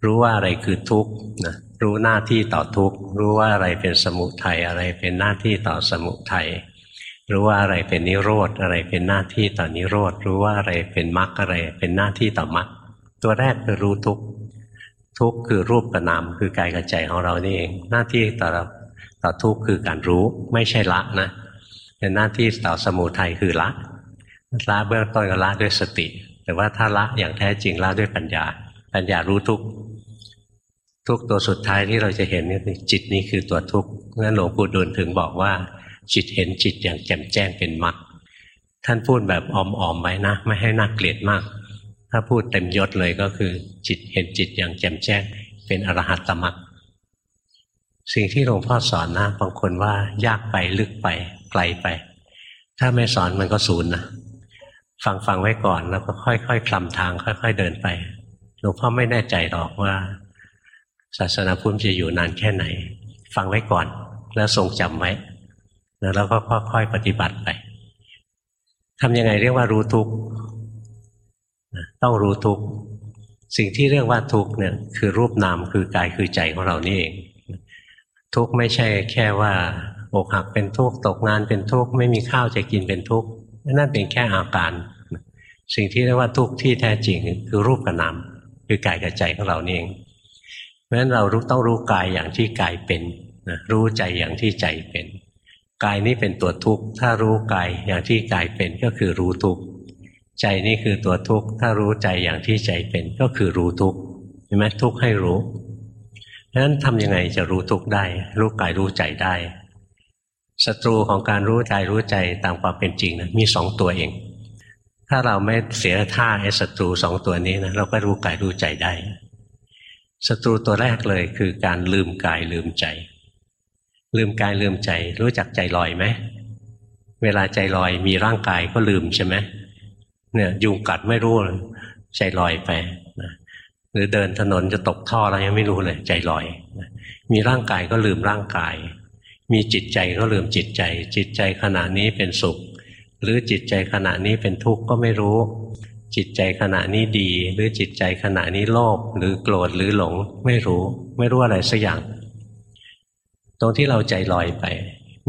Speaker 1: รู้ว่าอะไรคือทุกข์นะรู้หน้าที่ต่อทุกข์ รู้ว่าอะไรเป็นสมุทัยอะไรเป็นหน้าที่ต่อสมุทัย รู้ว่าอะไรเป็นนิโรธอะไรเป็นหน้าที่ต่อนิโรธรู้ว่าอะไรเป็นมรรคอะไรเป็นหน้าที่ต่อมรรคตัวแรกคือรู้ทุกทุกคือรูปกระนามคือกายกับใจของเรานี่เอง หน้าที่ต่อต่อทุกคือการรู้ไม่ใช่ละนะเป็นหน้าที่ต่อสมุทัยคือละละเบื้องต้นก็ละด้วยสติ แต่ว่าถ้าละอย่างแท้จริงละด้วยปัญญา ปัญญารู้ทุกทุกตัวสุดท้ายที่เราจะเห็นนี่จิตนี้คือตัวทุกข์งั้นหลวงปู่ดูลถึงบอกว่า จิตเห็นจิตอย่างแจ่มแจ้งเป็นมรรคท่านพูดแบบออมๆไว้นะไม่ให้น่าเกลียดมาก ถ้าพูดเต็มยศเลยก็คือ จิตเห็นจิตอย่างแจ่มแจ้ง เป็นอรหัตตมรรคสิ่งที่หลวงพ่อสอนนะบางคนว่ายากไปลึกไปไกลไป ถ้าไม่สอนมันก็ศูนย์นะฟังฟังไว้ก่อนแล้วก็ค่อยๆคลำทาง ค่อย ๆ เดินไปหลวงพ่อไม่แน่ใจหรอกว่า ศาสนาพุทธจะอยู่นานแค่ไหน ฟังไว้ก่อน แล้วทรงจำไว้ แล้วก็ค่อยๆปฏิบัติไปทำยังไงเรียกว่ารู้ทุกข์ต้องรู้ทุกข์สิ่งที่เรียกว่าทุกข์เนี่ยคือรูปนามคือกายคือใจของเรานี่เอง ทุกข์ไม่ใช่แค่ว่าอกหักเป็นทุกข์ตกงานเป็นทุกข์ไม่มีข้าวจะกินเป็นทุกข์นั่นเป็นแค่อาการ สิ่งที่เรียกว่าทุกข์ที่แท้จริงคือรูปกับนามคือกายกับใจของเรานี่เองเพราะฉะนั้นเรารู้ต้องรู้กายอย่างที่กายเป็นนะรู้ใจอย่างที่ใจเป็น กายนี้เป็นตัวทุกข์ถ้ารู้กายอย่างที่กายเป็นก็คือรู้ทุกข์ใจนี่คือตัวทุกข์ถ้ารู้ใจอย่างที่ใจเป็นก็คือรู้ทุกข์เห็นไหมทุกข์ให้รู้เพราะฉะนั้นทำยังไงจะรู้ทุกข์ได้ รู้กายรู้ใจได้ศัตรูของการรู้ใจรู้ใจตามความเป็นจริงนะมีสองตัวเอง ถ้าเราไม่เสียท่าไอ้ศัตรูสองตัวนี้นะเราก็รู้กายรู้ใจได้ศัตรูตัวแรกเลยคือการลืมกายลืมใจ ลืมกายลืมใจ รู้จักใจลอยไหมเวลาใจลอยมีร่างกายก็ลืมใช่ไหมเนี่ยยุงกัดไม่รู้เลยใจลอยไปนะหรือเดินถนนจะตกท่อเรยังไม่รู้เลย ใจลอยนะมีร่างกายก็ลืมร่างกาย มีจิตใจก็ลืมจิตใจ จิตใจขณะนี้เป็นสุข หรือจิตใจขณะนี้เป็นทุกข์ก็ไม่รู้ จิตใจขณะนี้ดี หรือจิตใจขณะนี้โลภหรือโกรธหรือหลง ไม่รู้ ไม่รู้อะไรสักอย่าง รงที่เราใจลอยไป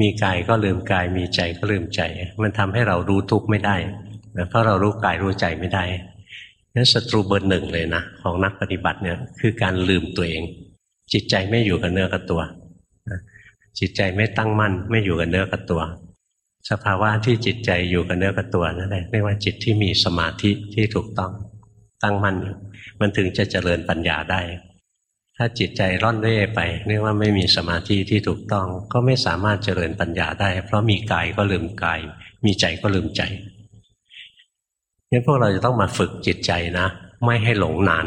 Speaker 1: มีกายก็ลืมกาย มีใจก็ลืมใจ มันทำให้เรารู้ทุกข์ไม่ได้เพราะเรารู้กายรู้ใจไม่ได้นั้นศัตรูเบอร์หนึ่งเลยนะของนักปฏิบัติเนี่ยคือการลืมตัวเอง จิตใจไม่อยู่กับเนื้อกับตัวจิตใจไม่ตั้งมั่น ไม่อยู่กับเนื้อกับตัว สภาวะที่จิตใจอยู่กับเนื้อกับตัวนั่นแหละเรียกว่าจิตที่มีสมาธิที่ถูกต้องตั้งมั่น มันถึงจะเจริญปัญญาได้ ถ้าจิตใจร่อนเร่ไปเรียกว่าไม่มีสมาธิที่ถูกต้อง ก็ไม่สามารถเจริญปัญญาได้ เพราะมีกายก็ลืมกาย มีใจก็ลืมใจงั้นพวกเราจะต้องมาฝึกจิตใจนะ ไม่ให้หลงนาน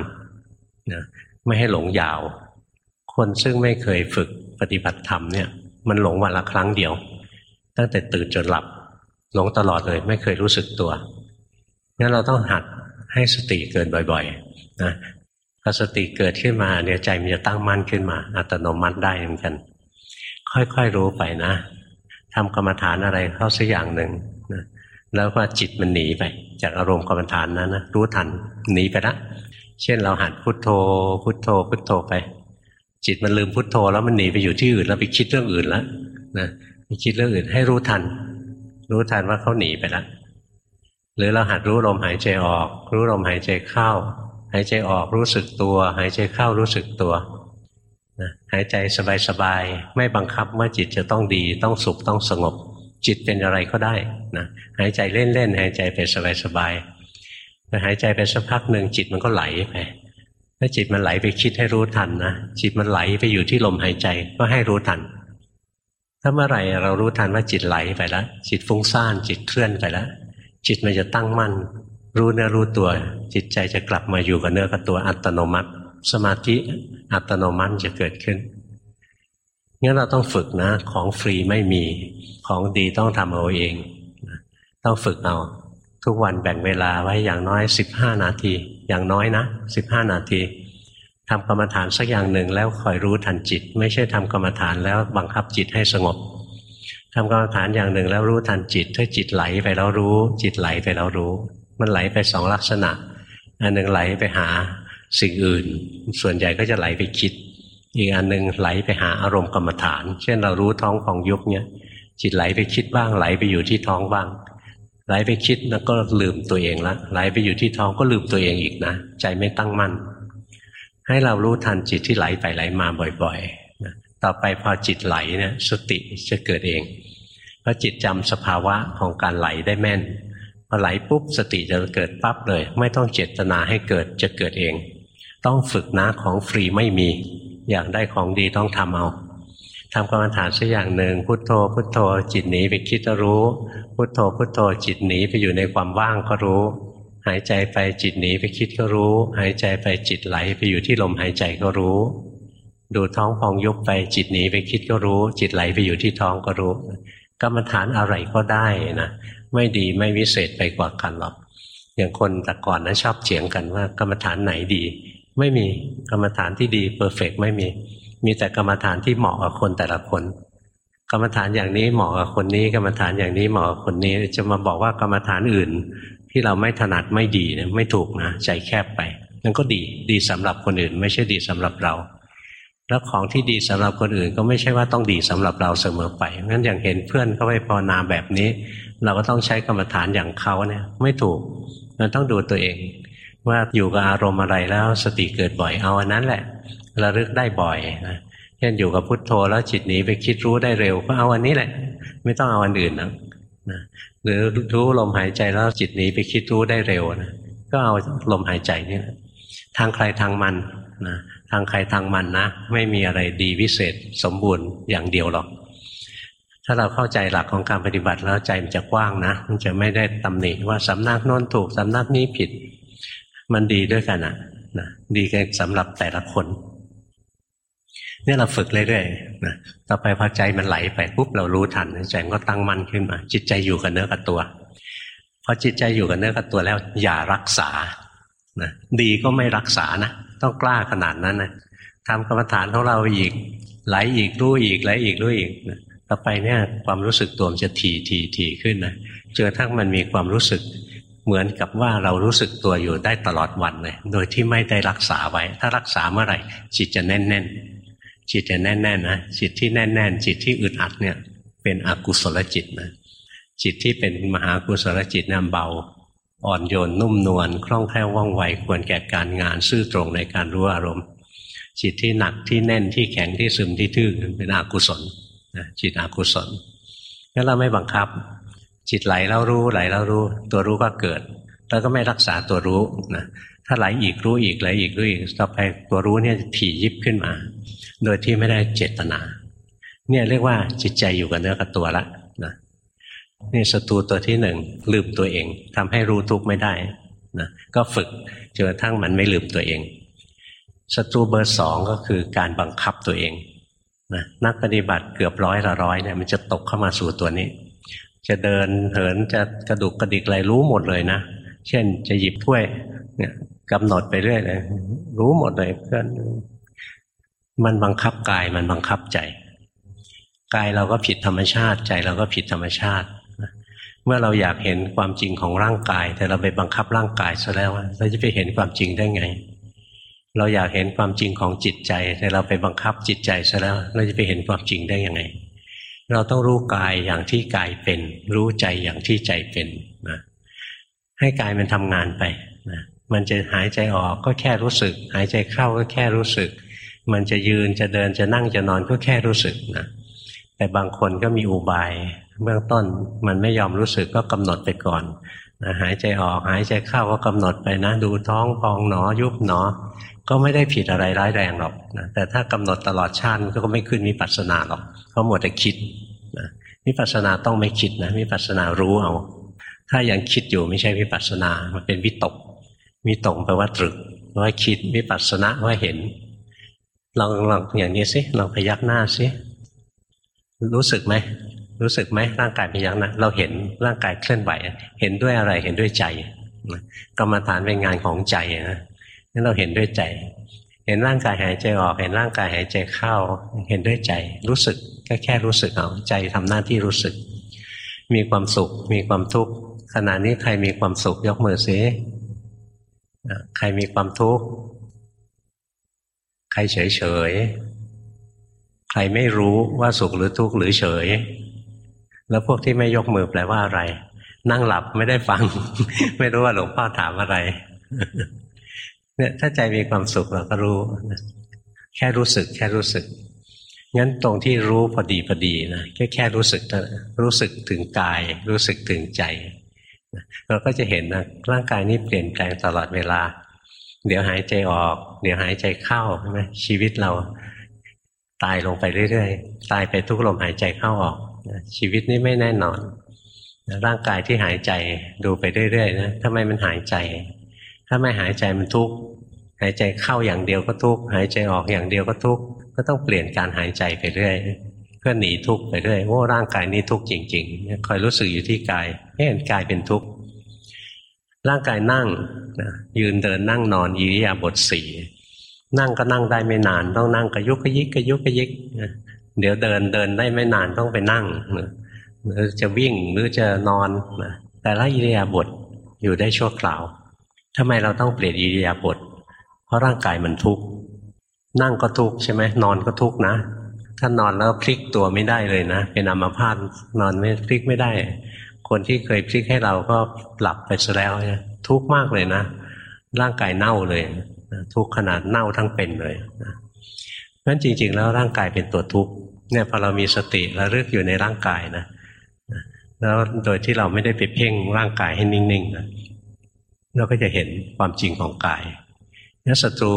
Speaker 1: นะไม่ให้หลงยาว คนซึ่งไม่เคยฝึกปฏิบัติธรรมเนี่ย มันหลงวันละครั้งเดียว ตั้งแต่ตื่นจนหลับ หลงตลอดเลย ไม่เคยรู้สึกตัวงั้นเราต้องหัดให้สติเกิดบ่อยๆนะ อสติเกิดขึ้นมาเนี่ยใจมันจะตั้งมั่นขึ้นมา อัตโนมัติได้เหมือนกัน ค่อยๆรู้ไปนะทำกรรมฐานอะไรเข้าสักอย่างหนึ่งนะแล้วว่าจิตมันหนีไป จากอารมณ์กรรมฐานนั้นนะรู้ทันหนีไปละเช่นเราหัดพุทโธ พุทโธ พุทโธไป จิตมันลืมพุทโธ แล้วมันหนีไปอยู่ที่อื่นแล้วไปคิดเรื่องอื่นแล้วนะไปคิดเรื่องอื่นให้รู้ทัน รู้ทันว่าเขาหนีไปแล้วหรือเราหัดรู้ลมหายใจออก รู้ลมหายใจเข้า หายใจออกรู้สึกตัว หายใจเข้ารู้สึกตัวนะหายใจสบายๆไม่บังคับว่าจิตจะต้องดีต้องสุขต้องสงบ จิตเป็นอะไรก็ได้นะหายใจเล่นๆหายใจไปสบายๆไปหายใจไปสักพักหนึ่งจิตมันก็ไหลไปถ้าจิตมันไหลไปคิดให้รู้ทันนะจิตมันไหลไปอยู่ที่ลมหายใจก็ให้รู้ทัน ถ้าเมื่อไหร่เรารู้ทันว่าจิตไหลไปแล้วจิตฟุ้งซ่านจิตเคลื่อนไปแล้วจิตมันจะตั้งมั่น รู้เนื้อรู้ตัว จิตใจจะกลับมาอยู่กับเนื้อกับตัวอัตโนมัติ สมาธิอัตโนมัติจะเกิดขึ้นงั้นเราต้องฝึกนะ ของฟรีไม่มีของดีต้องทำเอาเอง ต้องฝึกเอา ทุกวันแบ่งเวลาไว้อย่างน้อยสิบห้านาที อย่างน้อยนะสิบห้านาทีทำกรรมฐานสักอย่างหนึ่งแล้วคอยรู้ทันจิต ไม่ใช่ทำกรรมฐานแล้วบังคับจิตให้สงบทำกรรมฐานอย่างหนึ่งแล้วรู้ทันจิต ถ้าจิตไหลไปแล้วรู้ จิตไหลไปแล้วรู้ มันไหลไปสองลักษณะ อันหนึ่งไหลไปหาสิ่งอื่น ส่วนใหญ่ก็จะไหลไปคิด อีกอันหนึ่งไหลไปหาอารมณ์กรรมฐาน เช่นเรารู้ท้องของยุบเนี่ยจิตไหลไปคิดบ้าง ไหลไปอยู่ที่ท้องบ้าง ไหลไปคิดแล้วก็ลืมตัวเองละไหลไปอยู่ที่ท้องก็ลืมตัวเองอีกนะ ใจไม่ตั้งมั่น ให้เรารู้ทันจิตที่ไหลไปไหลมาบ่อยๆนะต่อไปพอจิตไหลเนี่ยสติจะเกิดเองเพราะจิตจำสภาวะของการไหลได้แม่น พอไหลปุ๊บสติจะเกิดปั๊บเลย ไม่ต้องเจตนาให้เกิดจะเกิดเอง ต้องฝึกนะของฟรีไม่มี อยากได้ของดีต้องทำเอาทำกรรมฐานสักอย่างหนึ่งพุทโธ พุทโธ จิตหนีไปคิดก็รู้ พุทโธพุทโธจิตหนีไปอยู่ในความว่างก็รู้ หายใจไปจิตหนีไปคิดก็รู้ หายใจไปจิตไหลไปอยู่ที่ลมหายใจก็รู้ ดูท้องพองยุบไปจิตหนีไปคิดก็รู้ จิตไหลไปอยู่ที่ท้องก็รู้ กรรมฐานอะไรก็ได้นะ ไม่ดีไม่วิเศษไปกว่ากันหรอกอย่างคนแต่ก่อนนะชอบเฉียงกันว่ากรรมฐานไหนดี ไม่มีกรรมฐานที่ดีเพอร์เฟกไม่มี มีแต่กรรมฐานที่เหมาะกับคนแต่ละคน กรรมฐานอย่างนี้เหมาะกับคนนี้ กรรมฐานอย่างนี้เหมาะกับคนนี้ จะมาบอกว่ากรรมฐานอื่น ที่เราไม่ถนัดไม่ดีเนี่ยไม่ถูกนะใจแคบไปนั่นก็ดีดีสำหรับคนอื่น ไม่ใช่ดีสำหรับเรา แล้วของที่ดีสำหรับคนอื่นก็ไม่ใช่ว่าต้องดีสำหรับเราเสมอไปงั้นอย่างเห็นเพื่อนเขาไปภาวนาแบบนี้ เราก็ต้องใช้กรรมฐานอย่างเขาเนี่ย ไม่ถูกเราต้องดูตัวเอง ว่าอยู่กับอารมณ์อะไรแล้วสติเกิดบ่อยเอาอันนั้นแหละระลึกได้บ่อยนะเช่นอยู่กับพุทโธแล้วจิตหนีไปคิดรู้ได้เร็วก็เอาอันนี้แหละ ไม่ต้องเอาอันอื่นนะนะหรือรู้ลมหายใจแล้วจิตหนีไปคิดรู้ได้เร็วนะก็เอาลมหายใจนี่แหละทางใครทางมันนะ ทางใครทางมันนะ ไม่มีอะไรดีวิเศษสมบูรณ์อย่างเดียวหรอก ถ้าเราเข้าใจหลักของการปฏิบัติแล้วใจมันจะกว้างนะ มันจะไม่ได้ตำหนิว่าสำนักโน้นถูกสำนักนี้ผิด มันดีด้วยกันนะนะดีกันสำหรับแต่ละคนเนี่ยเราฝึกเรื่อยๆนะต่อไปพอใจมันไหลไปปุ๊บเรารู้ทันใจก็ตั้งมั่นขึ้นมา จิตใจอยู่กับเนื้อกับตัว พอจิตใจอยู่กับเนื้อกับตัวแล้วอย่ารักษานะดีก็ไม่รักษานะ ต้องกล้าขนาดนั้นนะทำกรรมฐานของเราอีก ไหลอีกรู้อีกไหลอีกรู้อีกต่อไปเนี่ยความรู้สึกตัวมันจะถี่ถี่ถี่ขึ้นนะจนกระทั่งมันมีความรู้สึกเหมือนกับว่าเรารู้สึกตัวอยู่ได้ตลอดวันเลย โดยที่ไม่ได้รักษาไว้ ถ้ารักษาเมื่อไหร่จิตจะแน่นแน่นจิตจะแน่นแน่นนะจิตที่แน่นแน่นจิตที่อึดอัดเนี่ย เป็นอกุศลจิตนะจิตที่เป็นมหากุศลจิตเนี่ยเบา อ่อนโยนนุ่มนวลคล่องแคล่วว่องไวควรแก่การงานซื่อตรงในการรู้อารมณ์ จิตที่หนักที่แน่นที่แข็งที่ซึมที่ทื่อเป็นอกุศลจิตอกุศลงั้นเราไม่บังคับ จิตไหลแล้วรู้ไหลแล้วรู้ ตัวรู้ก็เกิด แล้วก็ไม่รักษาตัวรู้นะถ้าไหลอีกรู้อีกไหลอีกรู้อีกต่อไปตัวรู้เนี่ยถี่ยิบขึ้นมา โดยที่ไม่ได้เจตนา เนี่ยเรียกว่าจิตใจอยู่กับเนื้อกับตัวละ นี่ศัตรูตัวที่หนึ่งลืมตัวเองทำให้รู้ทุกข์ไม่ได้นะก็ฝึกจนกระทั่งมันไม่ลืมตัวเองศัตรูเบอร์สองก็คือการบังคับตัวเองนะนักปฏิบัติเกือบร้อยละร้อยเนี่ยมันจะตกเข้ามาสู่ตัวนี้ จะเดินเหินจะกระดุกกระดิกอะไรรู้หมดเลยนะ เช่นจะหยิบถ้วยเนี่ยกำหนดไปเรื่อยเลยรู้หมดเลยเพื่อนมันบังคับกายมันบังคับใจ กายเราก็ผิดธรรมชาติ ใจเราก็ผิดธรรมชาติ เมื่อเราอยากเห็นความจริงของร่างกาย แต่เราไปบังคับร่างกายซะแล้วเราจะไปเห็นความจริงได้ไง เราอยากเห็นความจริงของจิตใจ แต่เราไปบังคับจิตใจซะแล้ว เราจะไปเห็นความจริงได้ยังไง เราต้องรู้กายอย่างที่กายเป็น รู้ใจอย่างที่ใจเป็นนะให้กายมันทำงานไปนะมันจะหายใจออกก็แค่รู้สึก หายใจเข้าก็แค่รู้สึก มันจะยืนจะเดินจะนั่งจะนอนก็แค่รู้สึกนะแต่บางคนก็มีอุบาย เบื้องต้นมันไม่ยอมรู้สึกก็กำหนดไปก่อนนะหายใจออกหายใจเข้าก็กำหนดไปนะ ดูท้องพองหนอยุบหนอ ก็ไม่ได้ผิดอะไรร้ายแรงหรอกนะแต่ถ้ากำหนดตลอดชาติก็ไม่ขึ้นมิปัสนาหรอกเพราหมดแต่คิดนะมิปัสนาต้องไม่คิดนะมิปัสนารู้เอา ถ้ายังคิดอยู่ไม่ใช่วิปัสนา มันเป็นวิตกวิตกแปลว่าตรึกว่าคิดวิปัสสนาว่าเห็นลองลองอย่างนี้สิลองพยักหน้าสิรู้สึกไหม รู้สึกไหมร่างกายพยักหน้าเราเห็นร่างกายเคลื่อนไหว เห็นด้วยอะไรเห็นด้วยใจกรรมฐานเป็นงานของใจนะนั่นเราเห็นด้วยใจ เห็นร่างกายหายใจออก เห็นร่างกายหายใจเข้า เห็นด้วยใจ รู้สึกก็แค่รู้สึกเอาใจทำหน้าที่รู้สึก มีความสุข มีความทุกข์ขณะนี้ใครมีความสุขยกมือสิใครมีความทุกข์ใครเฉยเฉยใครไม่รู้ว่าสุขหรือทุกข์หรือเฉย แล้วพวกที่ไม่ยกมือแปลว่าอะไร นั่งหลับไม่ได้ฟัง ไม่รู้ว่าหลวงพ่อถามอะไร เนี่ยถ้าใจมีความสุขเราก็รู้แค่รู้สึก แค่รู้สึกงั้นตรงที่รู้พอดีพอดีนะแค่แค่รู้สึกรู้สึกถึงกาย รู้สึกถึงใจเราก็จะเห็นนะร่างกายนี้เปลี่ยนแปลงตลอดเวลา เดี๋ยวหายใจออก เดี๋ยวหายใจเข้าใช่ไหมชีวิตเรา ตายลงไปเรื่อยๆ ตายไปทุกลมหายใจเข้าออก ชีวิตนี้ไม่แน่นอนร่างกายที่หายใจดูไปเรื่อยๆนะทำไมมันหายใจ ถ้าไม่หายใจมันทุกข์หายใจเข้าอย่างเดียวก็ทุกข์หายใจออกอย่างเดียวก็ทุกข์ก็ต้องเปลี่ยนการหายใจไปเรื่อยเพื่อหนีทุกข์ไปเรื่อยโอ้ร่างกายนี้ทุกข์จริงๆคอยรู้สึกอยู่ที่กายเห็นกายเป็นทุกข์ร่างกายนั่งนะยืนเดินนั่งนอนอิริยาบถสี่นั่งก็นั่งได้ไม่นาน ต้องนั่งกระยุกกระยิกกระยุกกระยิกนะ เดี๋ยวเดินเดินได้ไม่นานต้องไปนั่งหรือจะวิ่งหรือจะนอนนะแต่ละอิริยาบถอยู่ได้ชั่วคราวทำไมเราต้องเปลี่ยนอิริยาบถเพราะร่างกายมันทุกข์นั่งก็ทุกข์ใช่ไหมนอนก็ทุกข์นะ ถ้านอนแล้วพลิกตัวไม่ได้เลยนะเป็นอัมพาตนอนไม่พลิกไม่ได้ คนที่เคยพลิกให้เราก็หลับไปซะแล้วทุกข์มากเลยนะ ร่างกายเน่าเลยทุกข์ขนาดเน่าทั้งเป็นเลยนะนั้นจริง ๆ แล้วร่างกายเป็นตัวทุกข์ เนี่ยพอเรามีสติระลึกอยู่ในร่างกายนะแล้วโดยที่เราไม่ได้ไปเพ่งร่างกายให้นิ่งๆนะเราก็จะเห็นความจริงของกายนี่ศัตรู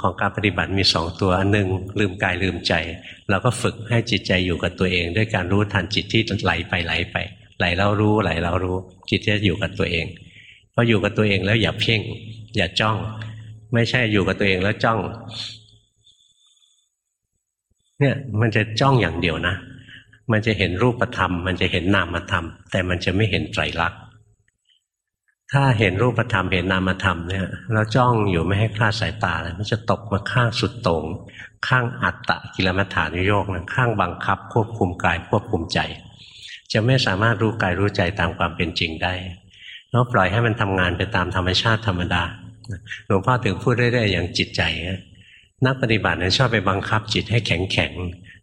Speaker 1: ของการปฏิบัติมีสองตัวอันหนึ่งลืมกายลืมใจ เราก็ฝึกให้จิตใจอยู่กับตัวเอง ด้วยการรู้ทันจิตที่ไหลไปไหลไปไหลเรารู้ไหลเรารู้ จิตจะอยู่กับตัวเองพออยู่กับตัวเองแล้วอย่าเพ่ง อย่าจ้อง ไม่ใช่อยู่กับตัวเองแล้วจ้อง เนี่ยมันจะจ้องอย่างเดียวนะ มันจะเห็นรูปธรรม มันจะเห็นนามธรรม แต่มันจะไม่เห็นไตรลักษณ์ถ้าเห็นรูปธรรมเห็นนามธรรมเนี่ยเราจ้องอยู่ไม่ให้คลาดสายตาเลยมันจะตกมาข้างสุดโต่งข้างอัตตะกิลมัฏฐานุโยกนะข้างบังคับ ควบคุมกายควบคุมใจ จะไม่สามารถรู้กายรู้ใจตามความเป็นจริงได้เราปล่อยให้มันทำงานไปตามธรรมชาติธรรมดาหลวงพ่อถึงพูดเรื่อยๆอย่างจิตใจ นักปฏิบัติเนี่ยชอบไปบังคับ จิตให้แข็งแข็ง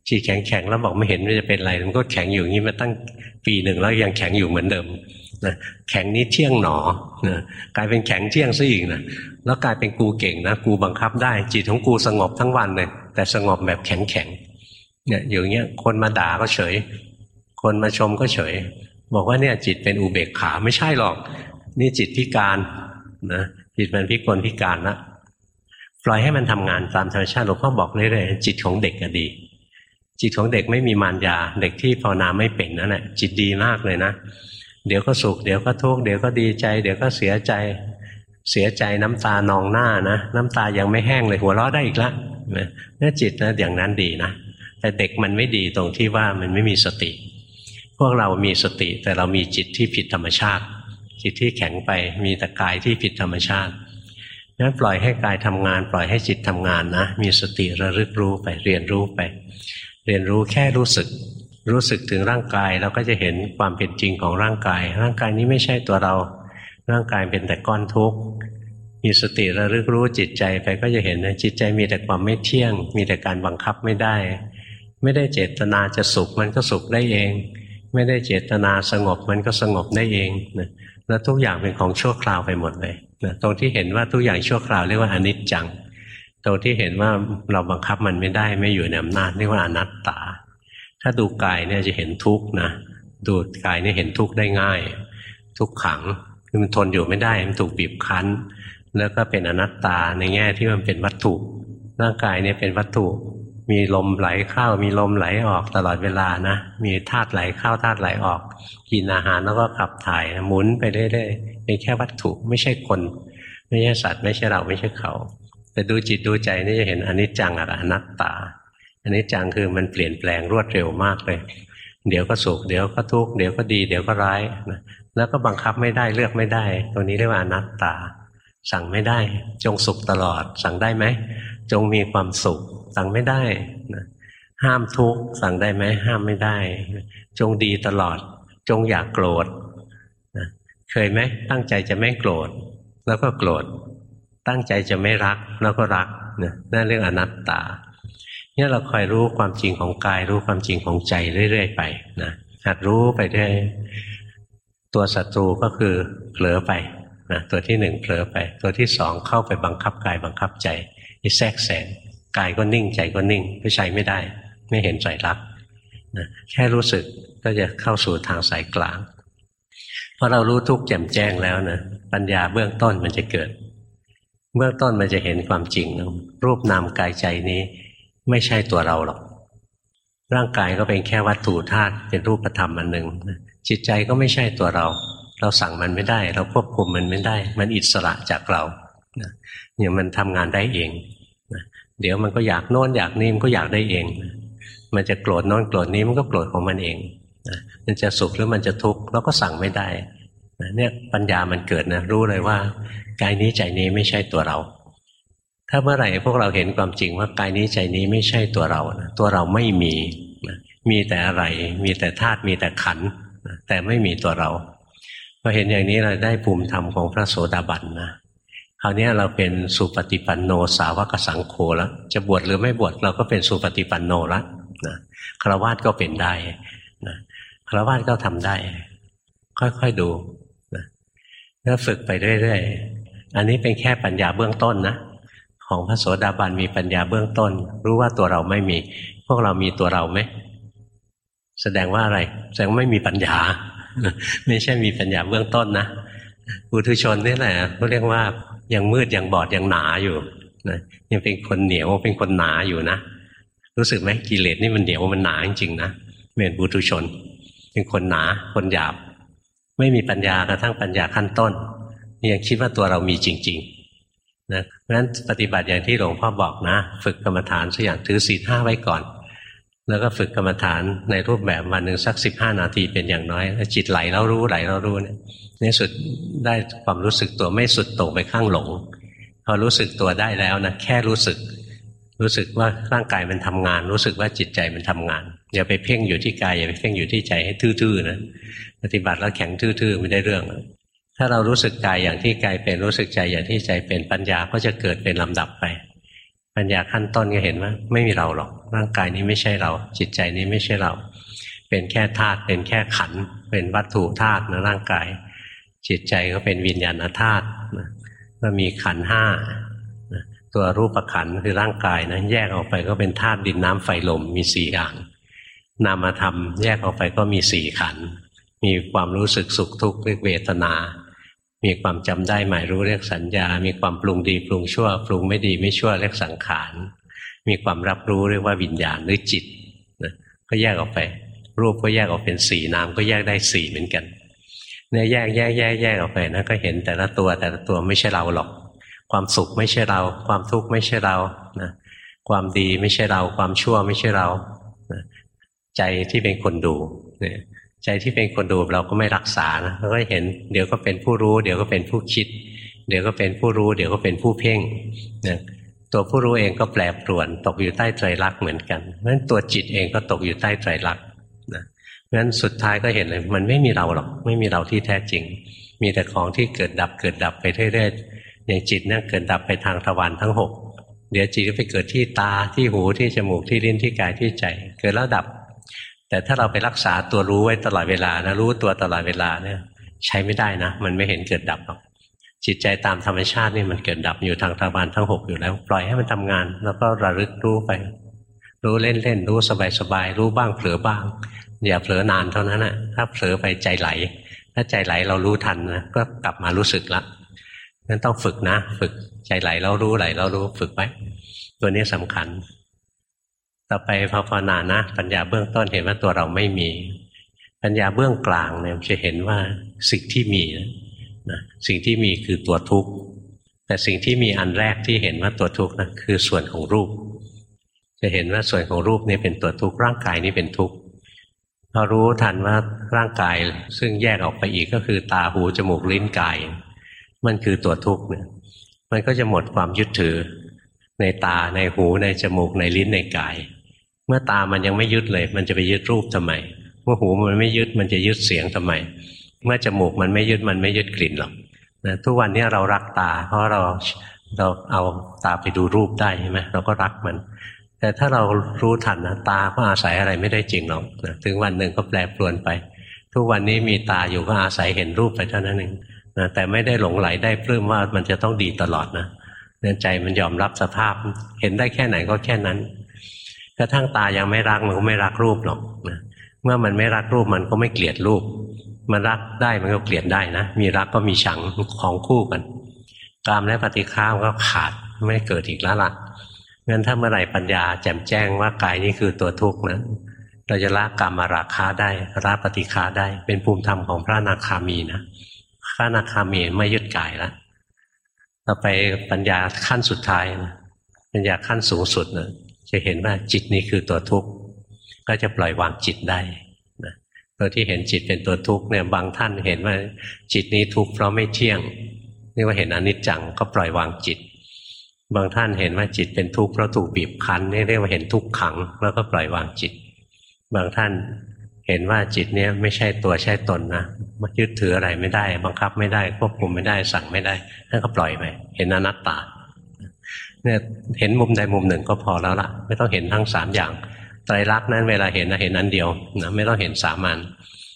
Speaker 1: จิตแข็งแข็งแล้วบอกไม่เห็นว่าจะเป็นไรมันก็แข็งอยู่งี้มาตั้งปีหนึ่งแล้วยังแข็งอยู่เหมือนเดิมนะแข็งนี้เที่ยงหนอนะกลายเป็นแข็งเที่ยงซะอีกนะแล้วกลายเป็นกูเก่งนะกูบังคับได้ จิตของกูสงบทั้งวันเลยแต่สงบแบบแข็งแข็งเนี่ยอย่างเงี้ยคนมาด่าก็เฉย คนมาชมก็เฉย บอกว่าเนี่ยจิตเป็นอุเบกขาไม่ใช่หรอก นี่จิตพิการนะจิตมันพิกลพิการนะ ปล่อยให้มันทำงานตามธรรมชาติหลวงพ่อบอกเรื่อยๆจิตของเด็กก็ดี จิตของเด็กไม่มีมารยา เด็กที่ภาวนาไม่เป็นนั่นแหละจิตดีมากเลยนะ เดี๋ยวก็สุขเดี๋ยวก็ทุกข์เดี๋ยวก็ดีใจ เดี๋ยวก็เสียใจเสียใจน้ำตานองหน้านะน้ำตายังไม่แห้งเลยหัวเราะได้อีกแล้วนี่จิตนะอย่างนั้นดีนะแต่เด็กมันไม่ดีตรงที่ว่ามันไม่มีสติ พวกเรามีสติแต่เรามีจิตที่ผิดธรรมชาติ จิตที่แข็งไปมีแต่กายที่ผิดธรรมชาติ นั้นปล่อยให้กายทำงาน ปล่อยให้จิตทำงานนะ มีสติระลึกรู้ไปเรียนรู้ไป เรียนรู้แค่รู้สึก รู้สึกถึงร่างกายเราก็จะเห็นความเป็นจริงของร่างกาย ร่างกายนี้ไม่ใช่ตัวเรา ร่างกายเป็นแต่ก้อนทุกข์มีสติระลึกรู้จิตใจไปก็จะเห็นนะจิตใจมีแต่ความไม่เที่ยง มีแต่การบังคับไม่ได้ ไม่ได้เจตนาจะสุขมันก็สุขได้เอง ไม่ได้เจตนาสงบมันก็สงบได้เองนะ แล้วทุกอย่างเป็นของชั่วคราวไปหมดเลยนะตรงที่เห็นว่าทุกอย่างชั่วคราวเรียกว่าอนิจจัง ตรงที่เห็นว่าเราบังคับมันไม่ได้ไม่อยู่ในอำนาจเรียกว่าอนัตตา ถ้าดูกายเนี่ยจะเห็นทุกข์นะดูกายเนี่ยเห็นทุกข์ได้ง่าย ทุกขังคือมันทนอยู่ไม่ได้มันถูกบีบคั้น แล้วก็เป็นอนัตตาในแง่ที่มันเป็นวัตถุ ร่างกายเนี่ยเป็นวัตถุ มีลมไหลเข้า มีลมไหลออกตลอดเวลานะ มีธาตุไหลเข้าธาตุไหลออก กินอาหารแล้วก็ขับถ่ายหมุนไปเรื่อยๆเป็นแค่วัตถุไม่ใช่คน ไม่ใช่สัตว์ไม่ใช่เราไม่ใช่เขา แต่ดูจิตดูใจนี่จะเห็นอนิจจังอนัตตาอันนี้จังคือมันเปลี่ยนแปลงรวดเร็วมากเลย เดี๋ยวก็สุขเดี๋ยวก็ทุกข์เดี๋ยวก็ดี เดี๋ยวก็ร้ายนะแล้วก็บังคับไม่ได้เลือกไม่ได้ ตัวนี้เรียกว่าอนัตตา สั่งไม่ได้ จงสุขตลอด สั่งได้ไหม จงมีความสุข สั่งไม่ได้นะห้ามทุกข์สั่งได้ไหมห้ามไม่ได้ จงดีตลอด จงอย่ากโกรธนะเคยไหมตั้งใจจะไม่โกรธ แล้วก็โกรธ ตั้งใจจะไม่รักแล้วก็รักนะนั่นเรื่องอนัตตาเนี่ยเราคอยรู้ความจริงของกาย รู้ความจริงของใจเรื่อยๆไปนะหัดรู้ไปเรื่อยตัวศัตรูก็คือเผลอไปนะตัวที่หนึ่งเผลอไป ตัวที่สองเข้าไปบังคับกายบังคับใจนี่แทรกแสง กายก็นิ่งใจก็นิ่งไม่ใช้ไม่ได้ ไม่เห็นใจรักนะแค่รู้สึกก็จะเข้าสู่ทางสายกลางพอเรารู้ทุกข์แจ่มแจ้งแล้วนะปัญญาเบื้องต้นมันจะเกิด เบื้องต้นมันจะเห็นความจริง รูปนามกายใจนี้ ไม่ใช่ตัวเราหรอก ร่างกายก็เป็นแค่วัตถุธาตุเป็นรูปธรรมอันหนึ่งจิตใจก็ไม่ใช่ตัวเรา เราสั่งมันไม่ได้ เราควบคุมมันไม่ได้ มันอิสระจากเราเนี่ยมันทำงานได้เอง เดี๋ยวมันก็อยากโน้นอยากนี่มันก็อยากได้เอง มันจะโกรธโน้นโกรธนี้มันก็โกรธของมันเองมันจะสุขหรือมันจะทุกข์เราก็สั่งไม่ได้เนี่ยปัญญามันเกิดนะรู้เลยว่ากายนี้ใจนี้ไม่ใช่ตัวเรา ถ้าเมื่อไหร่พวกเราเห็นความจริงว่ากายนี้ใจนี้ไม่ใช่ตัวเรานะตัวเราไม่มีนะมีแต่อะไร มีแต่ธาตุมีแต่ขันนะแต่ไม่มีตัวเราพอเห็นอย่างนี้เราได้ภูมิธรรมของพระโสดาบันนะ คราวนี้เราเป็นสุปฏิปันโนสาวกสังโฆแล้วจะบวชหรือไม่บวชเราก็เป็นสุปฏิปันโนล้วนะครวาสก็เป็นได้นะครวาสก็ทำได้ ค่อยๆดูนะแล้วฝึกไปเรื่อยๆอันนี้เป็นแค่ปัญญาเบื้องต้นนะของพระโสดาบันมีปัญญาเบื้องต้น รู้ว่าตัวเราไม่มี พวกเรามีตัวเราไหมแสดงว่าอะไร แสดงไม่มีปัญญา ไม่ใช่มีปัญญาเบื้องต้นนะ ปุถุชนนี่แหละเขาเรียกว่ายังมืดยังบอดยังหนาอยู่นะยังเป็นคนเหนียวเป็นคนหนาอยู่นะ รู้สึกไหมกิเลสนี่มันเหนียวมันหนาจริงๆนะเป็นปุถุชน เป็นคนหนาคนหยาบ ไม่มีปัญญากระทั่งปัญญาขั้นต้นยังคิดว่าตัวเรามีจริง ๆ นะเพราะฉะนั้นปฏิบัติอย่างที่หลวงพ่อบอกนะ ฝึกกรรมฐานสักอย่างถือศีลห้าไว้ก่อน แล้วก็ฝึกกรรมฐานในรูปแบบวันหนึ่งสักสิบห้านาทีเป็นอย่างน้อย จิตไหลแล้วรู้ไหลแล้วรู้เนี่ยในสุดได้ความรู้สึกตัวไม่สุดตรงไปข้างหลง พอรู้สึกตัวได้แล้วนะแค่รู้สึก รู้สึกว่าร่างกายมันทำงาน รู้สึกว่าจิตใจมันทำงาน อย่าไปเพ่งอยู่ที่กายอย่าไปเพ่งอยู่ที่ใจให้ทื่อๆนะปฏิบัติแล้วแข็งทื่อๆไม่ได้เรื่อง ถ้าเรารู้สึกกายอย่างที่กายเป็นรู้สึกใจอย่างที่ใจเป็นปัญญาก็จะเกิดเป็นลำดับไป ปัญญาขั้นต้นก็เห็นว่าไม่มีเราหรอก ร่างกายนี้ไม่ใช่เรา จิตใจนี้ไม่ใช่เรา เป็นแค่ธาตุเป็นแค่ขัน เป็นวัตถุธาตุนะร่างกาย จิตใจก็เป็นวิญญาณธาตุก็มีขันห้าตัวรูปขันคือร่างกายนะแยกออกไปก็เป็นธาตุดินน้ำไฟลมมีสี่อย่างนามธรรมแยกออกไปก็มีสี่ขัน มีความรู้สึกสุขทุกข์เรียกเวทนา มีความจำได้หมายรู้เรียกสัญญา มีความปรุงดีปรุงชั่ว ปรุงไม่ดีไม่ชั่วเรียกสังขาร มีความรับรู้เรียกว่าวิญญาณหรือจิตนะก็แยกออกไป รูปก็แยกออกเป็นสี่นามก็แยกได้สี่เหมือนกันเนี่ยแยกแยกแยกแยกออกไปนะก็เห็นแต่ละตัวแต่ละตัวไม่ใช่เราหรอก ความสุขไม่ใช่เรา ความทุกข์ไม่ใช่เรานะความดีไม่ใช่เรา ความชั่วไม่ใช่เราใจที่เป็นคนดูเนี่ย ใจที่เป็นคนดูเราก็ไม่รักษานะเราก็เห็นเดี๋ยวก็เป็นผู้รู้ เดี๋ยวก็เป็นผู้คิด เดี๋ยวก็เป็นผู้รู้ เดี๋ยวก็เป็นผู้เพ่งนะตัวผู้รู้เองก็แปรปรวน ตกอยู่ใต้ไตรลักษณ์เหมือนกันเพราะฉะนั้นตัวจิตเองก็ตกอยู่ใต้ไตรลักษณ์นะเพราะฉะนั้นสุดท้ายก็เห็นเลย มันไม่มีเราหรอกไม่มีเราที่แท้จริง มีแต่ของที่เกิดดับเกิดดับไปเรื่อยๆอย่างจิตเนี่ยเกิดดับไปทางทวารทั้งหกเดี๋ยวจิตก็ไปเกิดที่ตาที่หูที่จมูกที่ลิ้นที่กายที่ใจ เกิดแล้วดับ แต่ถ้าเราไปรักษาตัวรู้ไว้ตลอดเวลานะรู้ตัวตลอดเวลาเนี่ย ใช้ไม่ได้นะ มันไม่เห็นเกิดดับหรอกจิตใจตามธรรมชาตินี่มันเกิดดับอยู่ทางทวารทั้งหกอยู่แล้ว ปล่อยให้มันทำงาน แล้วก็ระลึกรู้ไป รู้เล่นๆรู้สบายๆรู้บ้างเผลอบ้าง อย่าเผลอนานเท่านั้นนะถ้าเผลอไปใจไหล ถ้าใจไหลเรารู้ทันนะก็กลับมารู้สึกละนั้นต้องฝึกนะ ฝึกใจไหลเรารู้ไหลเรารู้ฝึกไว้ตัวนี้สำคัญ ต่อไปพอภาวนานะ ปัญญาเบื้องต้นเห็นว่าตัวเราไม่มี ปัญญาเบื้องกลางเนี่ยจะเห็นว่าสิ่งที่มีนะสิ่งที่มีคือตัวทุกข์แต่สิ่งที่มีอันแรกที่เห็นว่าตัวทุกข์นะคือส่วนของรูป จะเห็นว่าส่วนของรูปนี่เป็นตัวทุกข์ร่างกายนี้เป็นทุกข์พอรู้ทันว่าร่างกายซึ่งแยกออกไปอีกก็คือตาหูจมูกลิ้นกาย มันคือตัวทุกข์เนี่ยมันก็จะหมดความยึดถือในตาในหูในจมูกในลิ้นในกาย เมื่อตามันยังไม่ยึดเลย มันจะไปยึดรูปทำไม เมื่อหูมันไม่ยึดมันจะยึดเสียงทำไม เมื่อจมูกมันไม่ยึดมันไม่ยึดกลิ่นหรอกนะทุกวันนี้เรารักตา เพราะเราเราเอาตาไปดูรูปได้ใช่ไหมเราก็รักมัน แต่ถ้าเรารู้ทันนะตาก็อาศัยอะไรไม่ได้จริงหรอกนะถึงวันหนึ่งก็แปรปรวนไป ทุกวันนี้มีตาอยู่ก็อาศัยเห็นรูปไปเท่านั้นเองนะแต่ไม่ได้หลงไหลได้ปลื้มว่ามันจะต้องดีตลอดนะเนื่อใจมันยอมรับสภาพ เห็นได้แค่ไหนก็แค่นั้น กระทั่งตายังไม่รักมันก็ไม่รักรูปหรอกนะเมื่อมันไม่รักรูปมันก็ไม่เกลียดรูป มันรักได้มันก็เกลียดได้นะ มีรักก็มีชังของคู่กันกามและปฏิฆาก็ขาดไม่เกิดอีกแล้วล่ะงั้นถ้าเมื่อไหร่ปัญญาแจ่มแจ้งว่ากายนี้คือตัวทุกข์นะเราจะละกามมาราคาได้ละปฏิฆาได้ เป็นภูมิธรรมของพระนาคามีนะพระนาคามีไม่ยึดกายแล้วต่อไปปัญญาขั้นสุดท้ายนะปัญญาขั้นสูงสุดนะ จะเห็นว่าจิตนี้คือตัวทุกข์ก็จะปล่อยวางจิตได้นะตัวที่เห็นจิตเป็นตัวทุกข์เนี่ยบางท่านเห็นว่าจิตนี้ทุกข์เพราะไม่เที่ยงนี่ว่าเห็นอนิจจังก็ปล่อยวางจิต บางท่านเห็นว่าจิตเป็นทุกข์เพราะถูกบีบคั้นนี่เรียกว่าเห็นทุกขัง แล้วก็ปล่อยวางจิต บางท่านเห็นว่าจิตเนี้ยไม่ใช่ตัวใช่ตนนะมายึดถืออะไรไม่ได้ บังคับไม่ได้ควบคุมไม่ได้สั่งไม่ได้ท่านก็ปล่อยไปเห็นอนัตตา เนี่ยเห็นมุมใดมุมหนึ่งก็พอแล้วล่ะ ไม่ต้องเห็นทั้งสามอย่างไตรลักษณ์นั้นเวลาเห็นนะเห็นอันเดียวนะไม่ต้องเห็นสามัญ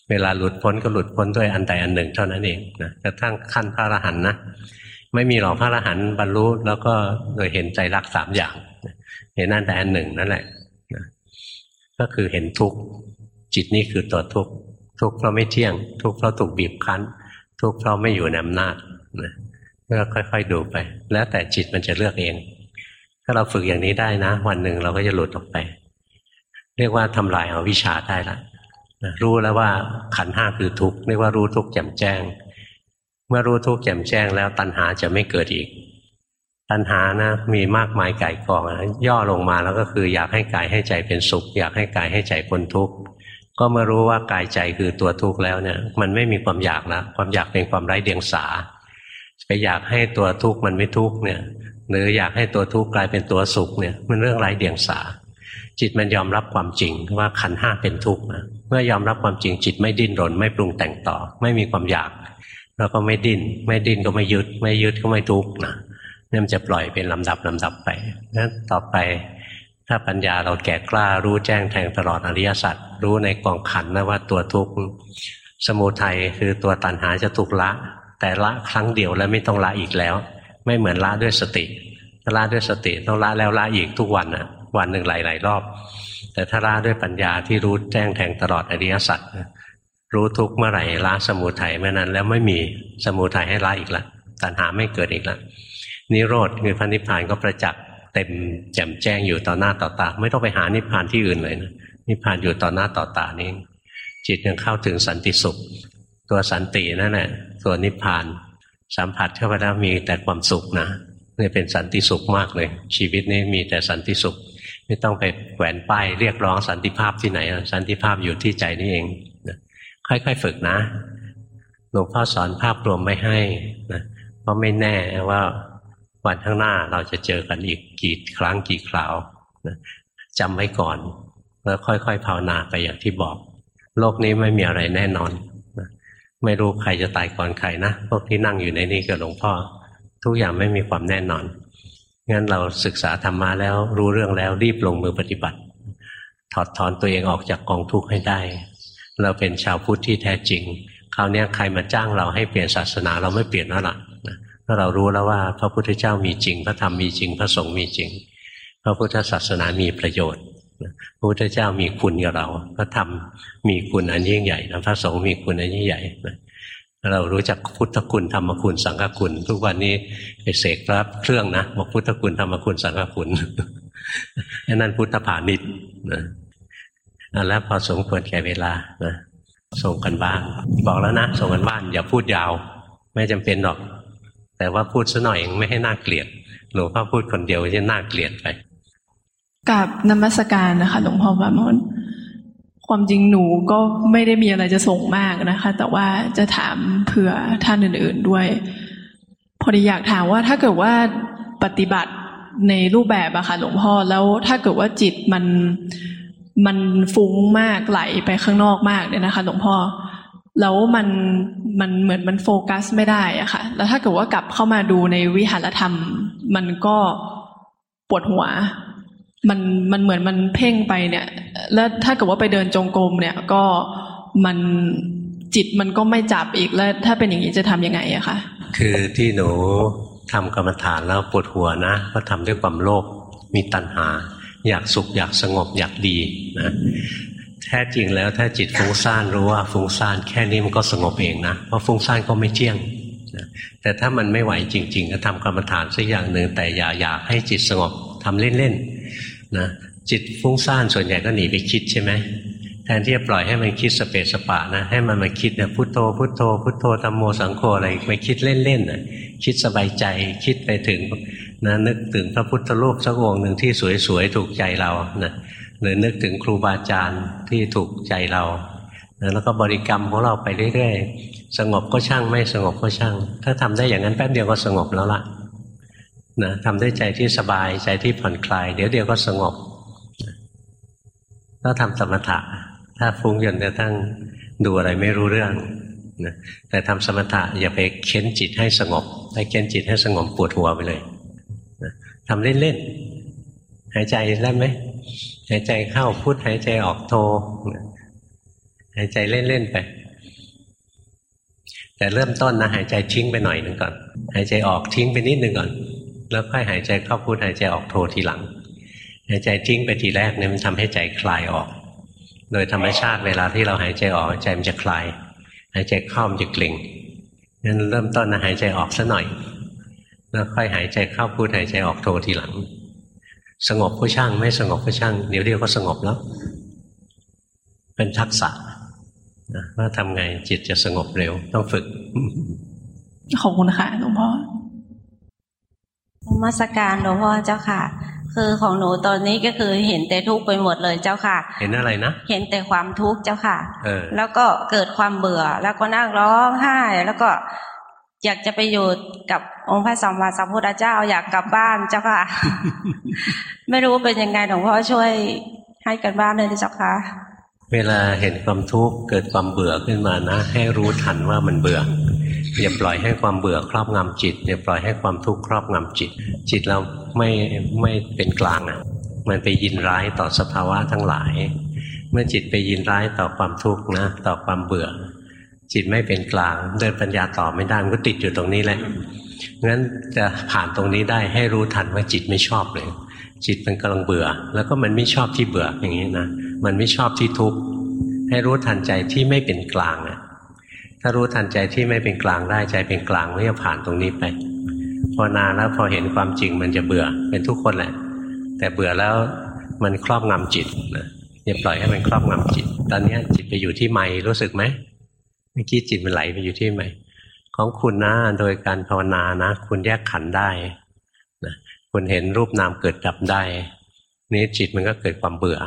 Speaker 1: เวลาหลุดพ้นก็หลุดพ้นด้วยอันใดอันหนึ่งเท่านั้นเองนะกระทั่งขั้นพระอรหันต์นะไม่มีหรอกพระอรหันต์บรรลุแล้วก็โดยเห็นใจรักสามอย่าง เห็นอันใดอันหนึ่งนั่นแหละนะก็คือเห็นทุกข์จิตนี้คือตัวทุกข์ทุกข์เพราะไม่เที่ยง ทุกข์เพราะถูกบีบคั้น ทุกข์เพราะไม่อยู่ในอำนาจนะก็ค่อยๆดูไป แล้วแต่จิตมันจะเลือกเอง ถ้าเราฝึกอย่างนี้ได้นะ วันหนึ่งเราก็จะหลุดออกไป เรียกว่าทำลายเอาวิชาได้ละรู้แล้วว่าขันห้าคือทุกข์เรียกว่ารู้ทุกข์แจ่มแจ้ง เมื่อรู้ทุกข์แจ่มแจ้งแล้วตัณหาจะไม่เกิดอีก ตัณหานะมีมากมายไก่กองย่อลงมาแล้วก็คือ อยากให้กายให้ใจเป็นสุข อยากให้กายให้ใจพ้นทุกข์ก็เมารู้ว่ากายใจคือตัวทุกข์แล้วเนี่ยมันไม่มีความอยากนะความอยากเป็นความไร้เดียงสาไปอยากให้ตัวทุกข์มันไม่ทุกข์เนี่ย หรืออยากให้ตัวทุกข์กลายเป็นตัวสุขเนี่ยมันเรื่องไร้เดียงสา จิตมันยอมรับความจริงว่าขันห้าเป็นทุกข์นะเมื่อยอมรับความจริงจิตไม่ดิ้นรน ไม่ปรุงแต่งต่อ ไม่มีความอยาก แล้วก็ไม่ดิ้น ไม่ดิ้นก็ไม่ยึด ไม่ยึดก็ไม่ทุกข์นะนี่มันจะปล่อยเป็นลำดับลำดับไปนั้นต่อไปถ้าปัญญาเราแก่กล้ารู้แจ้งแทงตลอดอริยสัจรู้ในกองขันนะว่าตัวทุกข์สมุทัยคือตัวตัณหาจะถูกละ แต่ละครั้งเดียวแล้วไม่ต้องละอีกแล้ว ไม่เหมือนละด้วยสติถ้าละด้วยสติต้องละแล้วละอีกทุกวันนะวันหนึ่งหลายๆรอบ แต่ถ้าละด้วยปัญญาที่รู้แจ้งแทงตลอดอริยสัจรู้ทุกเมื่อไหร่ละสมุทัยเมื่อนั้น แล้วไม่มีสมุทัยให้ละอีกละตัณหาไม่เกิดอีกล้วนิโรธคือพระนิพพานก็ประจักษ์เต็มแจ่มแจ้งอยู่ต่อหน้าต่อตา ไม่ต้องไปหานิพพานที่อื่นเลยนะนิพพานอยู่ต่อหน้าต่อตานี่จิตยังเข้าถึงสันติสุข ตัวสันตินั่นแหละตัวนิพพาน สัมผัสเข้าไปแล้วมีแต่ความสุขนะนี่เป็นสันติสุขมากเลย ชีวิตนี้มีแต่สันติสุข ไม่ต้องไปแหวนป้ายเรียกร้องสันติภาพที่ไหน สันติภาพอยู่ที่ใจนี่เองค่อยๆฝึกนะหลวงพ่อสอนภาพรวมไม่ให้นะเพราะไม่แน่ว่าวันข้างหน้าเราจะเจอกันอีกกี่ครั้งกี่คราวจำไว้ก่อน แล้วค่อยๆภาวนาไปอย่างที่บอก โลกนี้ไม่มีอะไรแน่นอน ไม่รู้ใครจะตายก่อนใครนะพวกที่นั่งอยู่ในนี้กับหลวงพ่อ ทุกอย่างไม่มีความแน่นอนงั้นเราศึกษาธรรมะแล้วรู้เรื่องแล้วรีบลงมือปฏิบัติ ถอดถอนตัวเองออกจากกองทุกข์ให้ได้ เราเป็นชาวพุทธที่แท้จริงคราวนี้ใครมาจ้างเราให้เปลี่ยนศาสนาเราไม่เปลี่ยนแล้วล่ะถ้าเรารู้แล้วว่าพระพุทธเจ้ามีจริง พระธรรมมีจริง พระสงฆ์มีจริง พระพุทธศาสนามีประโยชน์ พระพุทธเจ้ามีคุณกับเราพระธรรมมีคุณอันยิ่งใหญ่นะพระสงฆ์มีคุณอันยิ่งใหญ่เรารู้จักพุทธคุณธรรมคุณสังฆคุณ ทุกวันนี้ไปเสกรับเครื่องนะบอกพุทธคุณธรรมคุณสังฆคุณนั่นพุทธผานิชนะแล้วพอสมควรแก่เวลานะส่งกันบ้านบอกแล้วนะส่งกันบ้าน อย่าพูดยาว ไม่จำเป็นหรอก แต่ว่าพูดซะหน่อยไม่ให้น่าเกลียดหลวงพ่อพูดคนเดียวจะน่าเกลียดไป
Speaker 2: กับนมัสการนะคะหลวงพ่อบามนความจริงหนูก็ไม่ได้มีอะไรจะส่งมากนะคะ แต่ว่าจะถามเผื่อท่านอื่น ๆด้วย พอดีอยากถามว่าถ้าเกิดว่าปฏิบัติในรูปแบบอะค่ะหลวงพ่อแล้วถ้าเกิดว่าจิตมันมันฟุ้งมากไหลไปข้างนอกมากเนี่ยนะคะ หลวงพ่อแล้วมันมันเหมือนมันโฟกัสไม่ได้อะค่ะ แล้วถ้าเกิดว่ากลับเข้ามาดูในวิหารธรรม มันก็ปวดหัว มันมันเหมือนมันเพ่งไปเนี่ย แล้วถ้าเกิดว่าไปเดินจงกรมเนี่ย ก็มันจิตมันก็ไม่จับอีกแล้วถ้าเป็นอย่างนี้จะทํำยังไงอะคะ
Speaker 1: คือที่หนูทำกรรมฐานแล้วปวดหัวนะก็ทำด้วยความโลภมีตัณหา อยากสุขอยากสงบอยากดีนะแท้จริงแล้วถ้าจิตฟุ้งซ่านรู้ว่าฟุ้งซ่านแค่นี้มันก็สงบเองนะเพราะฟุ้งซ่านก็ไม่เที่ยงแต่ถ้ามันไม่ไหวจริง ๆ ก็ทำกรรมฐานสักอย่างหนึ่งแต่อย่าอยากให้จิตสงบทำเล่นๆ นะจิตฟุ้งซ่านส่วนใหญ่ก็หนีไปคิดใช่ไหมแทนที่จะปล่อยให้มันคิดสเปสสปะนะให้มันมาคิดเนี่ยพุทโธพุทโธพุทโธธรรมโมสังโฆอะไรไปคิดเล่นๆนะคิดสบายใจคิดไปถึงนะนึกถึงพระพุทธรูปสักองค์หนึ่งที่สวยๆถูกใจเรานะหรือนึกถึงครูบาอาจารย์ที่ถูกใจเราแล้วก็บริกรรมของเราไปเรื่อยๆสงบก็ช่างไม่สงบก็ช่าง ถ้าทำได้อย่างนั้นแป๊บเดียวก็สงบแล้วล่ะ นะทำด้วยใจที่สบายใจที่ผ่อนคลาย เดี๋ยวเดียวก็สงบก็ทำสมถะ ถ้าฟุ้งจนกระทั่งดูอะไรไม่รู้เรื่องนะแต่ทำสมถะอย่าไปเค้นจิตให้สงบไปเค้นจิตให้สงบปวดหัวไปเลยนะทำเล่นๆหายใจได้ไหมหายใจเข้าพุทหายใจออกโทหายใจเล่นๆไป แต่เริ่มต้นนะหายใจทิ้งไปหน่อยหนึ่งก่อน หายใจออกทิ้งไปนิดหนึ่งก่อน แล้วค่อยหายใจเข้าพุทหายใจออกโททีหลัง หายใจทิ้งไปทีแรกเนี่ยมันทำให้ใจคลายออก โดยธรรมชาติเวลาที่เราหายใจออกใจมันจะคลาย หายใจเข้ามันจะเกร็งงั้นเริ่มต้นนะหายใจออกซะหน่อย แล้วค่อยหายใจเข้าพุทหายใจออกโททีหลัง สงบก็ช่างไม่สงบก็ช่างเดี๋ยวเดียวก็สงบแล้ว เป็นทักษะนะว่าทำไงจิตจะสงบเร็วต้องฝึก
Speaker 2: ขอบคุณนะคะหลวงพ่อ
Speaker 3: มาสการหลวงพ่อเจ้าค่ะ คือของหนูตอนนี้ก็คือเห็นแต่ทุกข์ไปหมดเลยเจ้าค่ะ
Speaker 1: เห็นอะไรนะ
Speaker 3: เห็นแต่ความทุกข์เจ้าค่ะ
Speaker 1: เออ
Speaker 3: แล้วก็เกิดความเบื่อ แล้วก็นั่งร้องไห้ แล้วก็อยากจะไปอยู่กับองค์พระสัมมาสัมพุทธเจ้าอยากกลับบ้านเจ้าค่ะ ไม่รู้เป็นยังไงหลวงพ่อช่วยให้กันบ้านเลยนะเจ้าค่ะ
Speaker 1: เวลาเห็นความทุกข์เกิดความเบื่อขึ้นมานะ ให้รู้ทันว่ามันเบื่อ อย่าปล่อยให้ความเบื่อครอบงำจิตอย่าปล่อยให้ความทุกข์ครอบงำจิต จิตเราไม่ไม่เป็นกลางอะ มันไปยินร้ายต่อสภาวะทั้งหลาย เมื่อจิตไปยินร้ายต่อความทุกข์นะ ต่อความเบื่อ จิตไม่เป็นกลาง เดินปัญญาต่อไม่ได้มันก็ติดอยู่ตรงนี้แหละงั้นจะผ่านตรงนี้ได้ให้รู้ทันว่าจิตไม่ชอบเลย จิตมันกำลังเบื่อ แล้วก็มันไม่ชอบที่เบื่ออย่างนี้นะมันไม่ชอบที่ทุกข์ให้รู้ทันใจที่ไม่เป็นกลางอะ ถ้ารู้ทันใจที่ไม่เป็นกลางได้ใจเป็นกลางก็จะผ่านตรงนี้ไปพอนานแล้วพอเห็นความจริงมันจะเบื่อเป็นทุกคนแหละ แต่เบื่อแล้วมันครอบงำจิตนะอย่าปล่อยให้มันครอบงำจิต ตอนนี้จิตไปอยู่ที่ไม่รู้สึกไหมเมื่อกี้จิตมันไหลไปอยู่ที่ไม่ของคุณนะโดยการภาวนานะ คุณแยกขันได้นะคุณเห็นรูปนามเกิดดับได้ นี้จิตมันก็เกิดความเบื่อ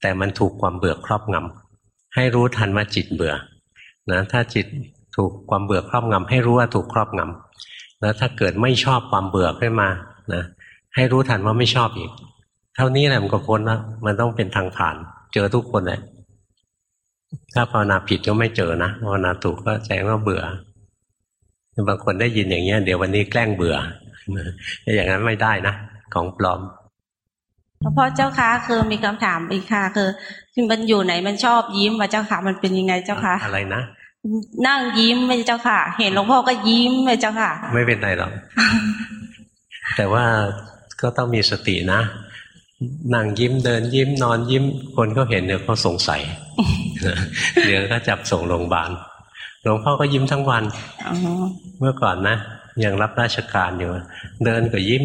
Speaker 1: แต่มันถูกความเบื่อครอบงำให้รู้ทันว่าจิตเบื่อ นะถ้าจิตถูกความเบื่อครอบงำให้รู้ว่าถูกครอบงำแล้วถ้าเกิดไม่ชอบความเบื่อขึ้นมานะให้รู้ทันว่าไม่ชอบอีก เท่านี้แหละมันก็พ้นแล้วมันต้องเป็นทางผ่าน เจอทุกคนเลยถ้าภาวนาผิดก็ไม่เจอนะภาวนาถูกก็แสดงว่าเบื่อบางคนได้ยินอย่างเงี้ยเดี๋ยววันนี้แกล้งเบื่ออย่างนั้นไม่ได้นะของปลอม
Speaker 3: หลวงพ่อเจ้าค่ะคือมีคำถามอีกค่ะ คือที่มันอยู่ไหนมันชอบยิ้มมาเจ้าค่ะมันเป็นยังไงเจ้าค่ะ
Speaker 1: อะไรนะ
Speaker 3: นั่งยิ้มไหมเจ้าค่ะ เห็นหลวงพ่อก็ยิ้มไหมเจ้าค่ะ
Speaker 1: ไม่เป็นไรหรอก แต่ว่าก็ต้องมีสตินะนั่งยิ้มเดินยิ้มนอนยิ้ม คนก็เห็นเดี๋ยวเขาสงสัยเดี๋ยวก็จับส่งโรงพยาบาลหลวงพ่อก็ยิ้มทั้งวัน
Speaker 3: อ๋อ
Speaker 1: เมื่อก่อนนะยังรับราชการอยู่ เดินก็ยิ้ม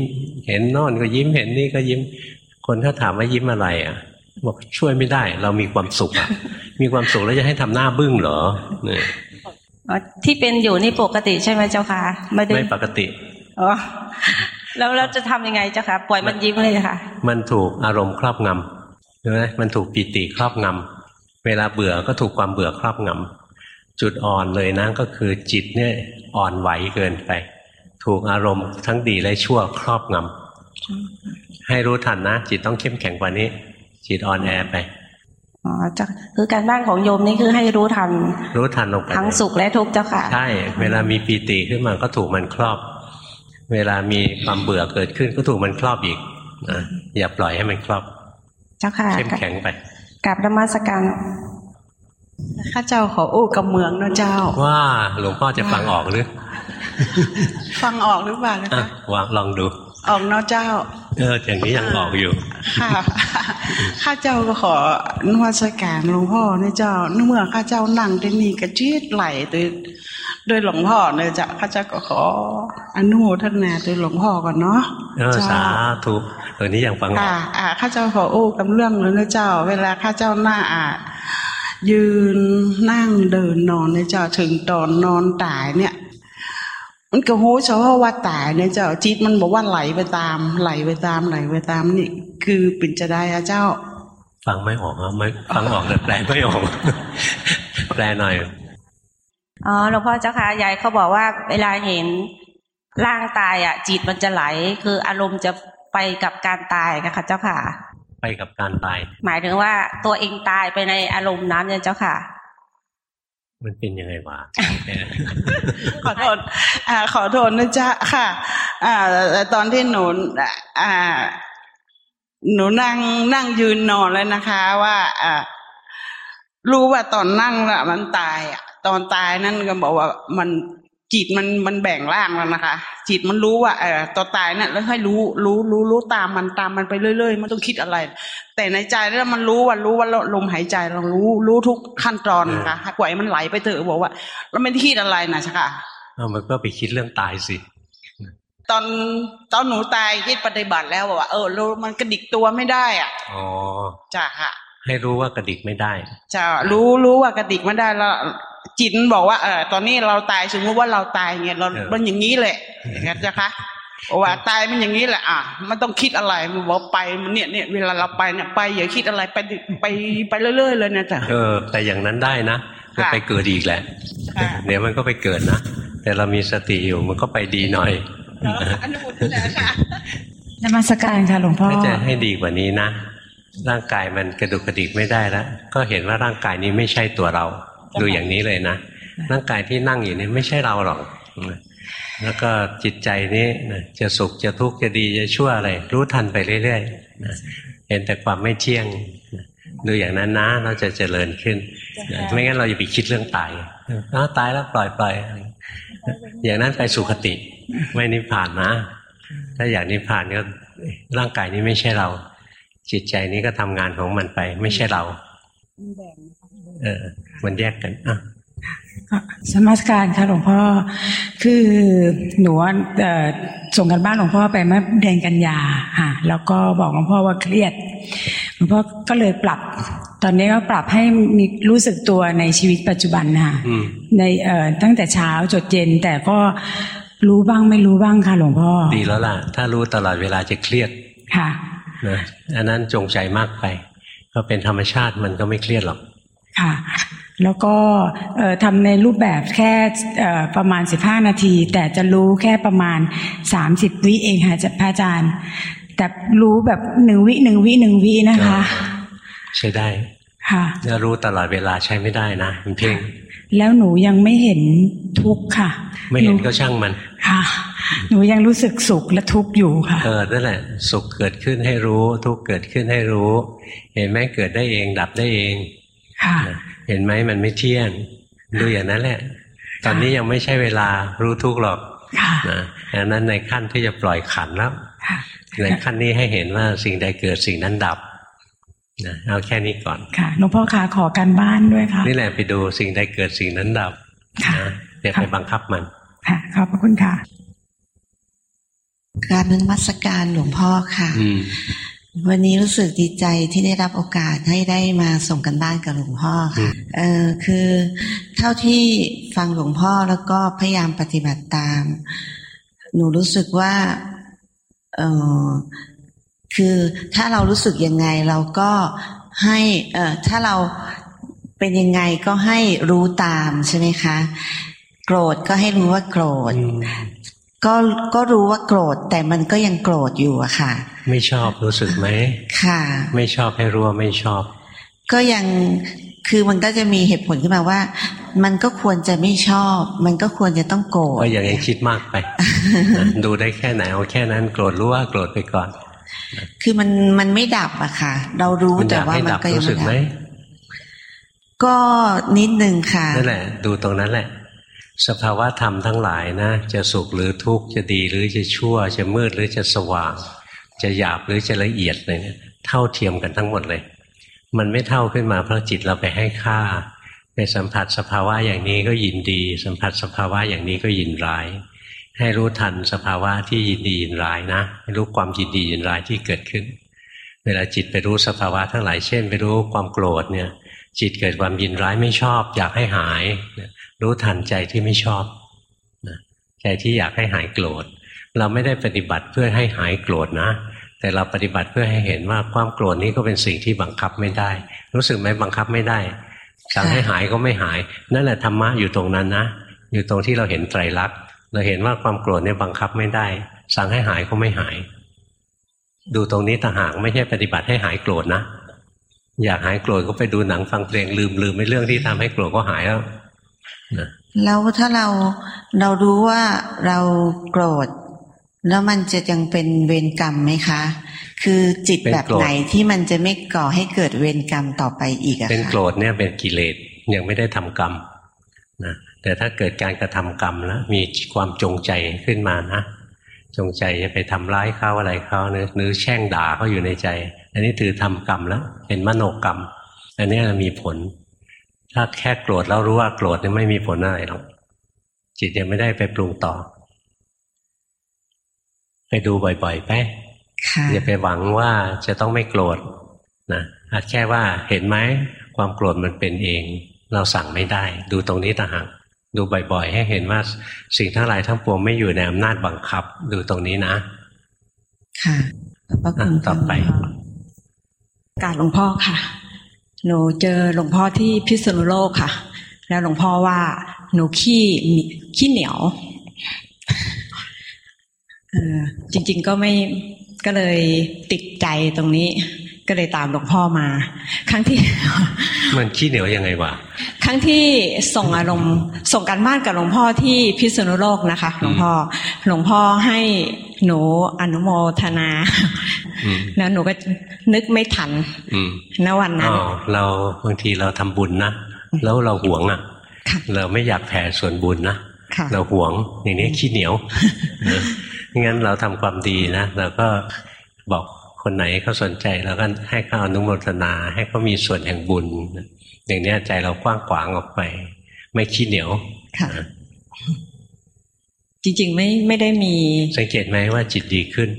Speaker 1: เห็นโน่นก็ยิ้มเห็นนี่ก็ยิ้ม คนเขาถามว่ายิ้มอะไรอะ บอกช่วยไม่ได้ เรามีความสุขอะมีความสุขแล้วจะให้ทำหน้าบึ้งเหรอเนี่ย
Speaker 3: อ๋อที่เป็นอยู่นี่ปกติใช่ไหมเจ้าค่ะไม่ได้
Speaker 1: ไม่ปกติ
Speaker 3: อ๋อแล้วเราจะทำยังไงเจ้าค่ะปล่อยมันยิ้มเลยค่ะ
Speaker 1: มันถูกอารมณ์ครอบงำใช่ไหมมันถูกปิติครอบงำเวลาเบื่อก็ถูกความเบื่อครอบงำจุดอ่อนเลยนะก็คือจิตเนี่ยอ่อนไหวเกินไป ถูกอารมณ์ทั้งดีและชั่วครอบงำให้รู้ทันนะ จิตต้องเข้มแข็งกว่านี้ จิตอ่อนแอไป
Speaker 3: อ๋อเจ้าคือการบ้านของโยมนี่คือให้รู้ทัน
Speaker 1: รู้ทันลงไป
Speaker 3: ทั้งสุขและทุกข์เจ้าค่ะ
Speaker 1: ใช่ เวลามีปีติขึ้นมาก็ถูกมันครอบ เวลามีความเบื่อเกิดขึ้นก็ถูกมันครอบอีกนะอย่าปล่อยให้มันครอบ
Speaker 3: เจ้าค่ะ
Speaker 1: เข้มแข็งไป
Speaker 3: กราบนมัสการ
Speaker 4: ข้าเจ้าขออู้กับเมืองนะเจ้า
Speaker 1: ว่าหลวงพ่อจะฟังออกหรือ
Speaker 4: ฟังออกหรือเปล่านะ
Speaker 1: อะ
Speaker 4: คะ
Speaker 1: วางลองดู
Speaker 4: ออกเนาะเจ้า
Speaker 1: เอออย่างนี้ยังออกอยู่
Speaker 4: ค่ะ ข้าเจ้าก็ขอนวัตการหลวงพ่อนะเจ้าเมื่อข้าเจ้านั่งที่นี่กระจีดไหลโดยโดยหลวงพ่อเนี่ยจ้ะข้าเจ้าก็ขออนุโมทนาโดยหลวงพ่อก่อนเนาะ
Speaker 1: เออ
Speaker 4: เจ้
Speaker 1: สาธุตัวนี้ยังฟังออก
Speaker 4: อ่าอ่าข้าเจ้าขออู้กับเรื่องเลยนะเจ้า เวลาข้าเจ้าหน้าอายืนนั่งเดินนอนเนี่ยเจ้าถึงตอนนอนตายเนี่ย มันก็โหเฉพาะว่าตายเนี่ยเจ้าจิตมันบอกว่าไหลไปตาม ไหลไปตามไหลไปตามนี่ คือเป็นจะได้อะเจ้า
Speaker 1: ฟังไม่ออกอะไม่ฟังออกแต่แปลไม่ออกแปลหน่อย
Speaker 3: อ๋อหลวงพ่อเจ้าค่ะยายเขาบอกว่า เวลาเห็นร่างตายอะ จิตมันจะไหล คืออารมณ์จะไปกับการตายนะคะเจ้าค่ะ
Speaker 1: ไปกับการตาย
Speaker 3: หมายถึงว่าตัวเองตายไปในอารมณ์นั้นเนี่ยเจ้าค่ะ
Speaker 1: มันเป็นยังไงวะ
Speaker 4: ขอโทษอ่า ขอโทษนะจ๊ะค่ะ อ่าแต่ตอนที่หนูอ่า หนูนั่งนั่งยืนนอนแล้วนะคะ ว่าอ่ารู้ว่าตอนนั่งละมันตายอะ ตอนตายนั่นก็บอกว่ามัน จิตมันมันแบ่งร่างแล้วนะคะ จิตมันรู้ว่าเออตอนตายนั่นแล้วให้รู้รู้รู้รู้ตามมันตามมันไปเรื่อยๆไม่ต้องคิดอะไร แต่ในใจแล้วมันรู้ว่ารู้ว่าลมหายใจเรารู้รู้ทุกขั้นตอนนะคะปล่อยมันไหลไปเถอะบอกว่าเราไม่ได้คิดอะไรนะค่ะ
Speaker 1: เอามันก็ไปคิดเรื่องตายสิ
Speaker 4: ตอนตอนหนูตายคิดปฏิบัติแล้วบอกว่า เออเรามันกระดิกตัวไม่ได้อะ
Speaker 1: อ๋อ
Speaker 4: จ้ะค่ะ
Speaker 1: ให้รู้ว่ากระดิกไม่ได้
Speaker 4: จะรู้รู้ว่ากระดิกไม่ได้แล้ว จิตมันบอกว่าเออตอนนี้เราตายสมมติว่าเราตายเงี้ยเรา
Speaker 1: เออ
Speaker 4: มันอย่างนี้แหละอย่างเงี้ยจ้ะคะว่าตายมันอย่างนี้แหละ อะมันต้องคิดอะไรมันบอกไปมันเนี่ยเนี่ยเวลาเราไปเนี่ยไปอย่าคิดอะไรไปไปไปเรื่อยๆเลยนะจ๊ะ
Speaker 1: เออ แต่อย่างนั้นได้นะจะ
Speaker 4: ค่ะ
Speaker 1: ไปเกิดอีกแหละ
Speaker 4: ค่ะ
Speaker 1: เดี๋ยวมันก็ไปเกิดนะแต่เรามีสติอยู่มันก็ไปดีหน่อย
Speaker 4: อนุโมทนาค่ะ
Speaker 5: นมัสการค่ะหลวงพ่อ
Speaker 1: ถ้าจะให้ดีกว่านี้นะร่างกายมันกระดุกกระดิกไม่ได้แล้วก็เห็นว่าร่างกายนี้ไม่ใช่ตัวเรา ดูอย่างนี้เลยนะร่างกายที่นั่งอยู่นี่ไม่ใช่เราหรอกแล้วก็จิตใจนี้นะจะสุขจะทุกข์จะดีจะชั่วอะไร รู้ทันไปเรื่อยๆนะเห็นแต่ความไม่เที่ยงนะดูอย่างนั้นนะเราจะเจริญขึ้นนะไม่งั้นเราจะไปคิดเรื่องตายอ้าวตายแล้วปล่อยปล่อยอย่างนั้นไปสุคติ ไม่นิพพานนะ ถ้าอยากนิพพานก็ร่างกายนี้ไม่ใช่เรา จิตใจนี้ก็ทำงานของมันไป ไม่ใช่เรา เออมันแยกกันอะ
Speaker 5: สมัสการค่ะหลวงพ่อ คือหนูว่าเอ่อส่งกันบ้านหลวงพ่อไปเมื่อเดือนกันยาค่ะ แล้วก็บอกหลวงพ่อว่าเครียด หลวงพ่อก็เลยปรับ ตอนนี้ก็ปรับให้มีรู้สึกตัวในชีวิตปัจจุบันค่ะ
Speaker 1: อืม
Speaker 5: ในเอ่อตั้งแต่เช้าจดเย็น แต่ก็รู้บ้างไม่รู้บ้างค่ะ หลวงพ่อ
Speaker 1: ดีแล้วล่ะ ถ้ารู้ตลอดเวลาจะเครียด
Speaker 5: ค่ะ
Speaker 1: นะอันนั้นจงใจมากไป ก็เป็นธรรมชาติมันก็ไม่เครียดหรอก
Speaker 5: ค่ะ แล้วก็เอ่อทำในรูปแบบแค่เอ่อประมาณสิบห้านาที แต่จะรู้แค่ประมาณสามสิบวิเองค่ะจะพระอาจารย์ แต่รู้แบบหนึ่งวิหนึ่งวิหนึ่งวินะคะ
Speaker 1: ใช้ได้
Speaker 5: ค่ะ
Speaker 1: ถ้ารู้ตลอดเวลาใช้ไม่ได้นะมันเพ่ง
Speaker 5: แล้วหนูยังไม่เห็นทุกข์ค่ะ
Speaker 1: ไม่เห็น
Speaker 5: ห
Speaker 1: ก็ช่างมัน
Speaker 5: ค่ะ หนูยังรู้สึกสุขและทุกข์อยู่ค่ะ
Speaker 1: เออนั่นแหละ สุขเกิดขึ้นให้รู้ ทุกข์เกิดขึ้นให้รู้ เห็นไหมเกิดได้เองดับได้เอง
Speaker 5: ค่ะ
Speaker 1: นะ เห็นไหมมันไม่เที่ยงดูอย่างนั้นแหละ ตอนนี้ยังไม่ใช่เวลารู้ทุกข์หรอก
Speaker 5: ค่ะ
Speaker 1: นะดังนั้นในขั้นที่จะปล่อยขันแล้ว
Speaker 5: ค่ะ
Speaker 1: ในขั้นนี้ให้เห็นว่าสิ่งใดเกิดสิ่งนั้นดับนะเอาแค่นี้ก่อน
Speaker 5: ค่ะหลวงพ่อคะขอการบ้านด้วยค่ะ
Speaker 1: นี่แหละไปดูสิ่งใดเกิดสิ่งนั้นดับ
Speaker 5: ค่ะ
Speaker 1: นะอย่าไปบังคับมัน
Speaker 5: ค่ะขอบพระคุณค่ะ
Speaker 6: กรารนมัสการหลวงพ่อค่ะ
Speaker 1: อืม
Speaker 6: วันนี้รู้สึกดีใจที่ได้รับโอกาสให้ได้มาส่งกันบ้านกับหลวงพ่อค่ะเออคือเท่าที่ฟังหลวงพ่อแล้วก็พยายามปฏิบัติตาม หนูรู้สึกว่าเออคือถ้าเรารู้สึกยังไงเราก็ให้เออถ้าเราเป็นยังไงก็ให้รู้ตามใช่ไหมคะ โกรธก็ให้รู้ว่าโกรธ ก็ก็รู้ว่าโกรธแต่มันก็ยังโกรธอยู่อะค่ะ
Speaker 1: ไม่ชอบรู้สึกไหม
Speaker 6: ค่ะ
Speaker 1: ไม่ชอบให้รู้ว่าไม่ชอบ
Speaker 6: ก็ยังคือมันก็จะมีเหตุผลขึ้นมาว่า มันก็ควรจะไม่ชอบ มันก็ควรจะต้องโกรธ
Speaker 1: ก็อย่างนี้คิดมากไปนะดูได้แค่ไหนเอาแค่นั้นโกรธรู้ว่าโกรธไปก่อน
Speaker 6: คือมันมันไม่ดับอะค่ะ เรารู้
Speaker 1: มันอ
Speaker 6: แต่
Speaker 1: ยาก
Speaker 6: ว่า
Speaker 1: ให้
Speaker 6: มัน
Speaker 1: ดับ
Speaker 6: ก็ยัง
Speaker 1: รู้สึ
Speaker 6: ไม่
Speaker 1: กไหม
Speaker 6: ดับก็นิดนึงค่ะ
Speaker 1: นั่นแหละ ดูตรงนั้นแหละ สภาวะธรรมทั้งหลายนะ จะสุขหรือทุกข์จะดีหรือจะชั่ว จะมืดหรือจะสว่าง จะหยาบหรือจะละเอียดเลยเนี่ยเท่าเทียมกันทั้งหมดเลย มันไม่เท่าขึ้นมาเพราะจิตเราไปให้ค่า ไปสัมผัสสภาวะอย่างนี้ก็ยินดี สัมผัสสภาวะอย่างนี้ก็ยินร้าย ให้รู้ทันสภาวะที่ยินดียินร้ายนะรู้ความยินดียินร้ายที่เกิดขึ้น เวลาจิตไปรู้สภาวะทั้งหลายเช่น ไปรู้ความโกรธเนี่ย จิตเกิดความยินร้ายไม่ชอบ อยากให้หายนะ รู้ทันใจที่ไม่ชอบนะใจที่อยากให้หายโกรธ เราไม่ได้ปฏิบัติเพื่อให้หายโกรธนะ แต่เราปฏิบัติเพื่อให้เห็นว่าความโกรธนี้ก็เป็นสิ่งที่บังคับไม่ได้ รู้สึกไหมบังคับไม่ได้สั่งให้หายก็ไม่หาย นั่นแหละธรรมะอยู่ตรงนั้นนะ อยู่ตรงที่เราเห็นไตรลักษณ์เราเห็นว่าความโกรธเนี่ยบังคับไม่ได้ สั่งให้หายก็ไม่หาย ดูตรงนี้ต่างหากไม่ใช่ปฏิบัติให้หายโกรธนะ อยากหายโกรธก็ไปดูหนังฟังเพลงลืมลืมไม่เรื่องที่ทำให้โกรธก็หายแล้ว นะ
Speaker 6: แล้วถ้าเราเรารู้ว่าเราโกรธ แล้วมันจะยังเป็นเวรกรรมไหมคะ คือจิตแบบไหนที่มันจะไม่ก่อให้เกิดเวรกรรมต่อไปอีกอะ
Speaker 1: เป็น
Speaker 6: คะ
Speaker 1: โกรธเนี่ยเป็นกิเลสยังไม่ได้ทำกรรมนะแต่ถ้าเกิดการกระทำกรรมแล้วมีความจงใจขึ้นมานะจงใจจะไปทำร้ายเขาอะไรเขาหรือหรือแช่งด่าเขาอยู่ในใจ อันนี้ถือทำกรรมแล้ว เป็นมโนกรรม อันนี้มีผล ถ้าแค่โกรธแล้วรู้ว่าโกรธเนี่ยไม่มีผลอะไรหรอกจิตยังไม่ได้ไปปรุงต่อ ไปดูบ่อยๆไป
Speaker 6: ค่ะ
Speaker 1: อย่าไปหวังว่าจะต้องไม่โกรธนะอาจแค่ว่าเห็นไหมความโกรธมันเป็นเอง เราสั่งไม่ได้ ดูตรงนี้ต่างหากดูบ่อยๆ ให้เห็นว่าสิ่งทั้งหลายทั้งปวงไม่อยู่ในอำนาจบังคับ ดูตรงนี้นะ
Speaker 6: ค่ะขอบพระคุณ
Speaker 1: ต่อไป
Speaker 7: การหลวงพ่อค่ะ หนูเจอหลวงพ่อที่พิษณุโลกค่ะ แล้วหลวงพ่อว่า หนูขี้ขี้เหนียวเออจริง ๆ ก็ไม่ก็เลยติดใจตรงนี้ ก็เลยตามหลวงพ่อมา ครั้งที่
Speaker 1: มันขี้เหนียวยังไงวะ
Speaker 7: ครั้งที่ส่งอารมณ์ส่งการบ้านกับหลวงพ่อที่พิษณุโลกนะคะ หลวงพ่อหลวงพ่อให้หนูอนุโมทนา
Speaker 1: อืม
Speaker 7: แล้วหนูก็นึกไม่ทัน
Speaker 1: อืม
Speaker 7: ณวันนั้น
Speaker 1: อ๋อเราบางทีเราทำบุญนะแล้วเราหวงอะ
Speaker 7: ค่ะ
Speaker 1: เราไม่อยากแผ่ส่วนบุญนะ
Speaker 7: ค่ะ
Speaker 1: เราหวงอย่างนี้ขี้เหนียวนะงั้นเราทำความดีนะเราก็บอก คนไหนเขาสนใจเราก็ให้เขาอนุโมทนา ให้เขามีส่วนแห่งบุญ อย่างเนี้ยใจเรากว้างขวางออกไป ไม่ขี้เหนียว
Speaker 7: ค่ะ จริงๆไม่ไม่ได้มี
Speaker 1: สังเกตไหมว่าจิตดีขึ้น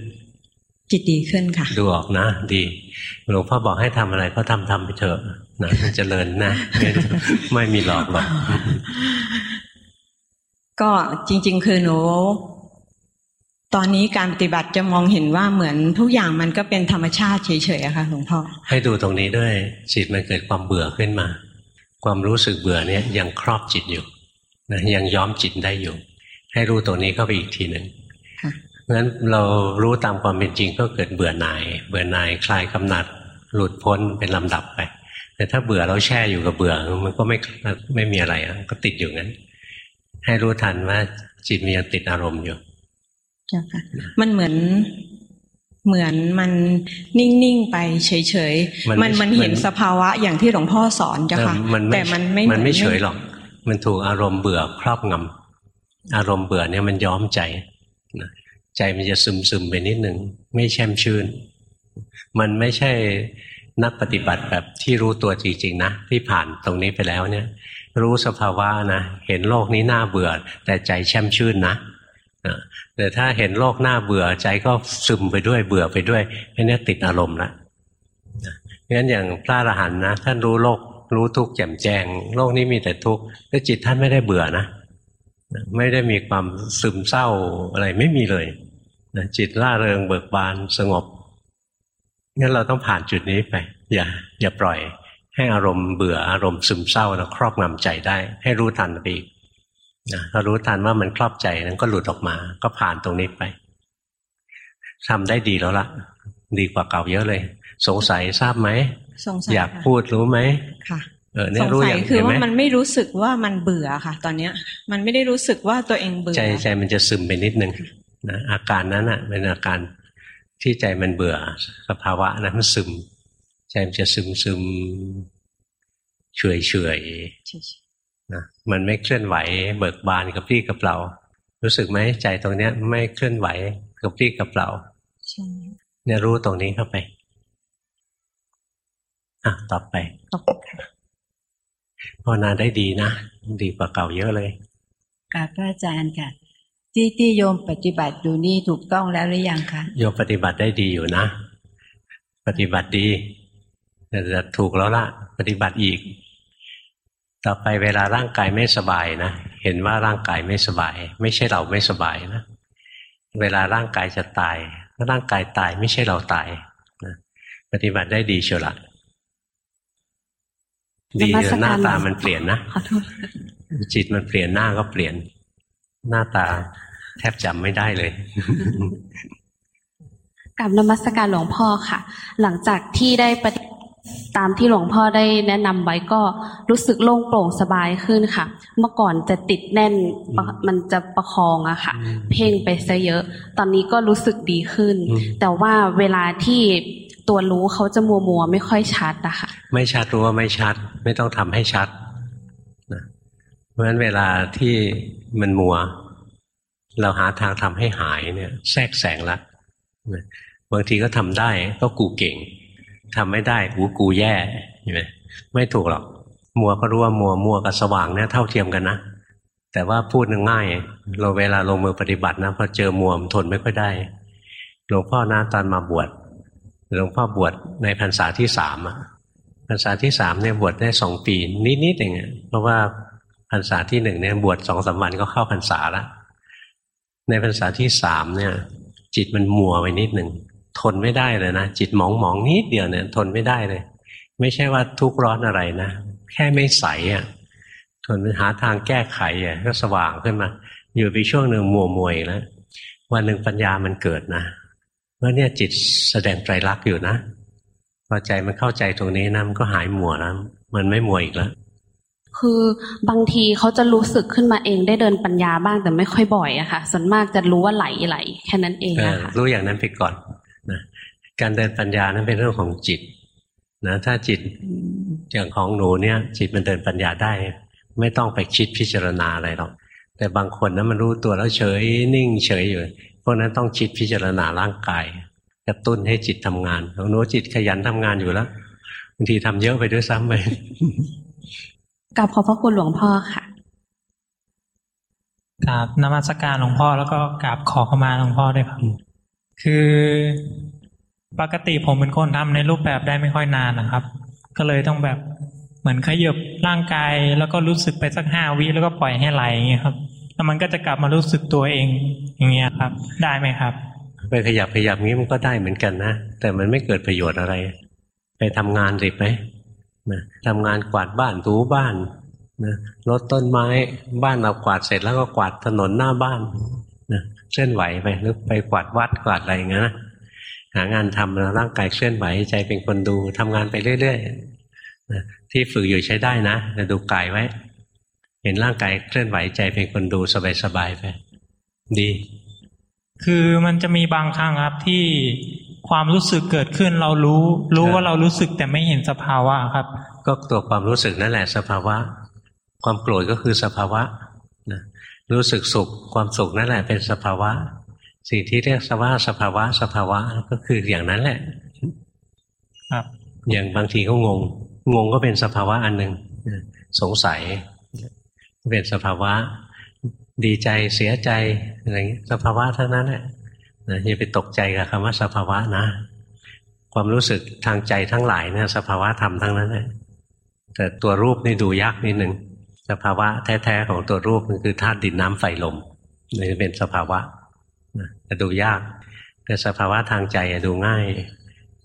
Speaker 7: จิตดีขึ้นค่ะ
Speaker 1: ดูออกนะ ดีหลวงพ่อบอกให้ทำอะไรก็ทำทำไปเถอะนะมันเจริญนะไม่ไม่มีหลอกหรอก
Speaker 7: ก็จริง ๆ คือหนู ตอนนี้การปฏิบัติจะมองเห็นว่าเหมือนทุกอย่างมันก็เป็นธรรมชาติเฉยๆอะค่ะหลวงพ่อ
Speaker 1: ให้ดูตรงนี้ด้วยจิตมันเกิดความเบื่อขึ้นมา ความรู้สึกเบื่อเนี่ยยังครอบจิตอยู่นะยังย้อมจิตได้อยู่ ให้รู้ตรงนี้เข้าไปอีกทีหนึ่ง
Speaker 7: ค่ะ
Speaker 1: เพราะฉะนั้นเรารู้ตามความเป็นจริงก็เกิดเบื่อหน่าย เบื่อหน่ายคลายกำหนัด หลุดพ้นเป็นลำดับไป แต่ถ้าเบื่อเราแช่อยู่กับเบื่อมันก็ไม่ไม่มีอะไรอะก็ติดอยู่งั้น ให้รู้ทันว่าจิตมันยังติดอารมณ์อยู่
Speaker 7: เจ้าค่ะมันเหมือนเหมือนมันนิ่งๆไปเฉย
Speaker 1: มัน
Speaker 7: ๆ
Speaker 1: ไม่
Speaker 7: มันมันเห็น
Speaker 1: มัน
Speaker 7: สภาวะอย่างที่หลวงพ่อสอนเจ้าค่ะ
Speaker 1: เออมันไม่
Speaker 7: แต่มันไม่
Speaker 1: มันไม่
Speaker 7: หอ
Speaker 1: เฉยหรอก มันถูกอารมณ์เบื่อครอบงำอารมณ์เบื่อเนี่ยมันย้อมใจนะใจมันจะซึมซึมๆไปนิดหนึ่งไม่แช่มชื่น มันไม่ใช่นักปฏิบัติแบบที่รู้ตัวจริงๆนะที่ผ่านตรงนี้ไปแล้วเนี่ย รู้สภาวะนะเห็นโลกนี้น่าเบื่อ แต่ใจแช่มชื่นนะนะ แต่ถ้าเห็นโลกหน่าเบื่อใจก็ซึมไปด้วยเบื่อไปด้วยอันนี้ติดอารมณ์ละงั้นอย่างพระอรหันต์นะท่านรู้โลกรู้ทุกข์แจ่มแจ้ง โลกนี้มีแต่ทุกข์แต่จิตท่านไม่ได้เบื่อนะไม่ได้มีความซึมเศร้าอะไรไม่มีเลยนะจิตร่าเริงเบิกบานสงบงั้นเราต้องผ่านจุดนี้ไป อย่า อย่าปล่อย ให้อารมณ์เบื่ออารมณ์ซึมเศร้านะครอบงำใจได้ ให้รู้ทันไปอีก นะถ้ารู้ทันว่ามันครอบใจนั้นก็หลุดออกมา ก็ผ่านตรงนี้ไปทำได้ดีแล้วละดีกว่าเก่าเยอะเลย สงสัยทราบไหม
Speaker 7: สงสัย
Speaker 1: อยาก
Speaker 7: ค่ะ
Speaker 1: พูดรู้ไหม
Speaker 7: ค่ะ
Speaker 1: เออเนี่
Speaker 7: ส
Speaker 1: ย
Speaker 7: ง
Speaker 1: รู้
Speaker 7: สั
Speaker 1: อยย่าง
Speaker 7: คือ
Speaker 1: เห็นไหม
Speaker 7: ว่ามันไม่รู้สึกว่ามันเบื่อค่ะ ตอนเนี้ย มันไม่ได้รู้สึกว่าตัวเองเบื่อ
Speaker 1: ใจใจมันจะซึมไปนิดนึงนะอาการนั้นอะเป็นอาการที่ใจมันเบื่อสภาวะนะมันซึม ใจมันจะซึมซึมเฉยเฉยๆ นะมันไม่เคลื่อนไหว เบิกบานกับพี่กับเรา รู้สึกไหมใจตรงเนี้ยไม่เคลื่อนไหวกับพี่กับเรา
Speaker 7: ใช่
Speaker 1: เนี่ยรู้ตรงนี้เข้าไปอะต่อไป
Speaker 7: ขอบคุณค่ะ
Speaker 1: ภาวนาได้ดีนะ ดีกว่าเก่าเยอะเลย
Speaker 8: กราบพระอาจารย์ค่ะ ที่ที่โยมปฏิบัติอยู่นี่ถูกต้องแล้วหรือยังคะ
Speaker 1: โยมปฏิบัติได้ดีอยู่นะ ปฏิบัติดีแต่จะถูกแล้วล่ะ ปฏิบัติอีก ต่อไปเวลาร่างกายไม่สบายนะ เห็นว่าร่างกายไม่สบาย ไม่ใช่เราไม่สบายนะ เวลาร่างกายจะตายถ้าร่างกายตายไม่ใช่เราตายนะปฏิบัติได้ดีเชียวละดี
Speaker 9: นมัสการ
Speaker 1: หน้าตามันเปลี่ยนนะ
Speaker 9: ขอโทษ
Speaker 1: จิตมันเปลี่ยนหน้าก็เปลี่ยน หน้าตาแทบจำไม่ได้เลย
Speaker 9: กับนมัสการหลวงพ่อค่ะ หลังจากที่ได้ปฏิ ตามที่หลวงพ่อได้แนะนำไว้ก็รู้สึกโล่งโปร่งสบายขึ้นค่ะ เมื่อก่อนจะติดแน่นปะ
Speaker 1: อืม
Speaker 9: มันจะประคองอะค่ะ
Speaker 1: อืม
Speaker 9: เพ่งไปซะเยอะ ตอนนี้ก็รู้สึกดีขึ้น
Speaker 1: อืม
Speaker 9: แต่ว่าเวลาที่ตัวรู้เขาจะมัวมัวๆไม่ค่อยชัดอะค่ะ
Speaker 1: ไม่ชัดรู้ว่าไม่ชัด ไม่ต้องทำให้ชัดนะเพราะฉะนั้นเวลาที่มันมัว เราหาทางทำให้หายเนี่ย แทรกแสงละนะบางทีก็ทำได้ก็กูเก่ง ทำไม่ได้กูกูแย่เห็นไหมไม่ถูกหรอก มัวก็รู้ว่ามัวมัวกับสว่างเนี่ยเท่าเทียมกันนะแต่ว่าพูดง่ายเราเวลาลงมือปฏิบัตินะพอเจอมัวมทนไม่ค่อยได้หลวงพ่อนะตอนมาบวชหลวงพ่อบวชในพรรษาที่สามอะพรรษาที่สามเนี่ยบวชได้สองปีนิดๆเองเพราะว่าพรรษาที่หนึ่งเนี่ยบวชสองสามวันก็เข้าพรรษาแล้วในพรรษาที่สามเนี่ย จิตมันมัวไปนิดหนึ่ง ทนไม่ได้เลยนะจิตหมองหมองนิดเดียวเนี่ยทนไม่ได้เลย ไม่ใช่ว่าทุกข์ร้อนอะไรนะแค่ไม่ใสอะทนหาทางแก้ไขอะก็สว่างขึ้นมา อยู่ไปช่วงหนึ่งมัวมวยแล้ววันหนึ่งปัญญามันเกิดนะเมื่อเนี่ยจิตแสดงไตรลักษณ์อยู่นะพอใจมันเข้าใจตรงนี้นะมันก็หายมัวแล้วมันไม่มัวอีกแล้ว
Speaker 9: คือบางทีเขาจะรู้สึกขึ้นมาเองได้เดินปัญญาบ้างแต่ไม่ค่อยบ่อยอะค่ะส่วนมากจะรู้ว่าไหลไหลแค่นั้นเอง
Speaker 1: เออ
Speaker 9: นะคะ
Speaker 1: รู้อย่างนั้นไปก่อนนะ การเดินปัญญานั้นเป็นเรื่องของจิตนะถ้าจิตอย่างของหนูเนี่ยจิตมันเดินปัญญาได้ ไม่ต้องไปคิดพิจารณาอะไรหรอกแต่บางคนนะมันรู้ตัวแล้วเฉยนิ่งเฉยอยู่พวกนั้นต้องคิดพิจารณาร่างกายกระตุ้นให้จิตทำงานของหนูจิตขยันทำงานอยู่แล้วบางทีทำเยอะไปด้วยซ้ำไป
Speaker 9: กับขอบพระคุณหลวงพ่อค่ะ
Speaker 10: กราบนมัสการหลวงพ่อแล้วก็กราบขอเข้ามาหลวงพ่อด้วยครับคือ ปกติผมเป็นคนทำในรูปแบบได้ไม่ค่อยนานนะครับ ก็เลยต้องแบบเหมือนขยับร่างกาย แล้วก็รู้สึกไปสักห้าวิแล้วก็ปล่อยให้ไหลอย่างเงี้ยครับแล้วมันก็จะกลับมารู้สึกตัวเองอย่างเงี้ยครับ ได้ไหมครับ
Speaker 1: ไปขยับขยับงี้มันก็ได้เหมือนกันนะแต่มันไม่เกิดประโยชน์อะไร ไปทำงานสิไหมนะทำงานกวาดบ้านถูบ้านนะรดต้นไม้บ้านเรากวาดเสร็จแล้วก็กวาดถนนหน้าบ้านนะเคลื่อนไหวไปหรือไปกวาดวัดกวาดอะไรอย่างเงี้ยนะ หางานทำแล้วร่างกายเคลื่อนไหวใจเป็นคนดูทำงานไปเรื่อยๆนะที่ฝึกอยู่ใช้ได้นะแต่ดูกายไว้ เห็นร่างกายเคลื่อนไหวใจเป็นคนดูสบายๆไปดี
Speaker 10: คือมันจะมีบางครั้งครับที่ความรู้สึกเกิดขึ้นเรารู้ รู้ว่าเรารู้สึกแต่ไม่เห็นสภาวะครับ
Speaker 1: ก็ตัวความรู้สึกนั่นแหละสภาวะ ความโกรธก็คือสภาวะนะรู้สึกสุขความสุขนั่นแหละเป็นสภาวะ สิ่งที่เรียกสว่าสภาวะสภาวะก็คืออย่างนั้นแหละ
Speaker 10: ครับ
Speaker 1: อย่างบางทีก็งง งงก็เป็นสภาวะอันหนึ่งนะสงสัย เป็นสภาวะ ดีใจเสียใจอะไรอย่างเงี้ยสภาวะเท่านั้นแหละนะอย่าไปตกใจกับคำว่าสภาวะนะ ความรู้สึกทางใจทั้งหลายเนี่ยสภาวะธรรมทั้งนั้นแหละแต่ตัวรูปนี่ดูยากนิดหนึ่งสภาวะแท้ๆของตัวรูปมันคือธาตุดินน้ำไฟลมนี่เป็นสภาวะ นะดูยาก แต่สภาวะทางใจอะดูง่าย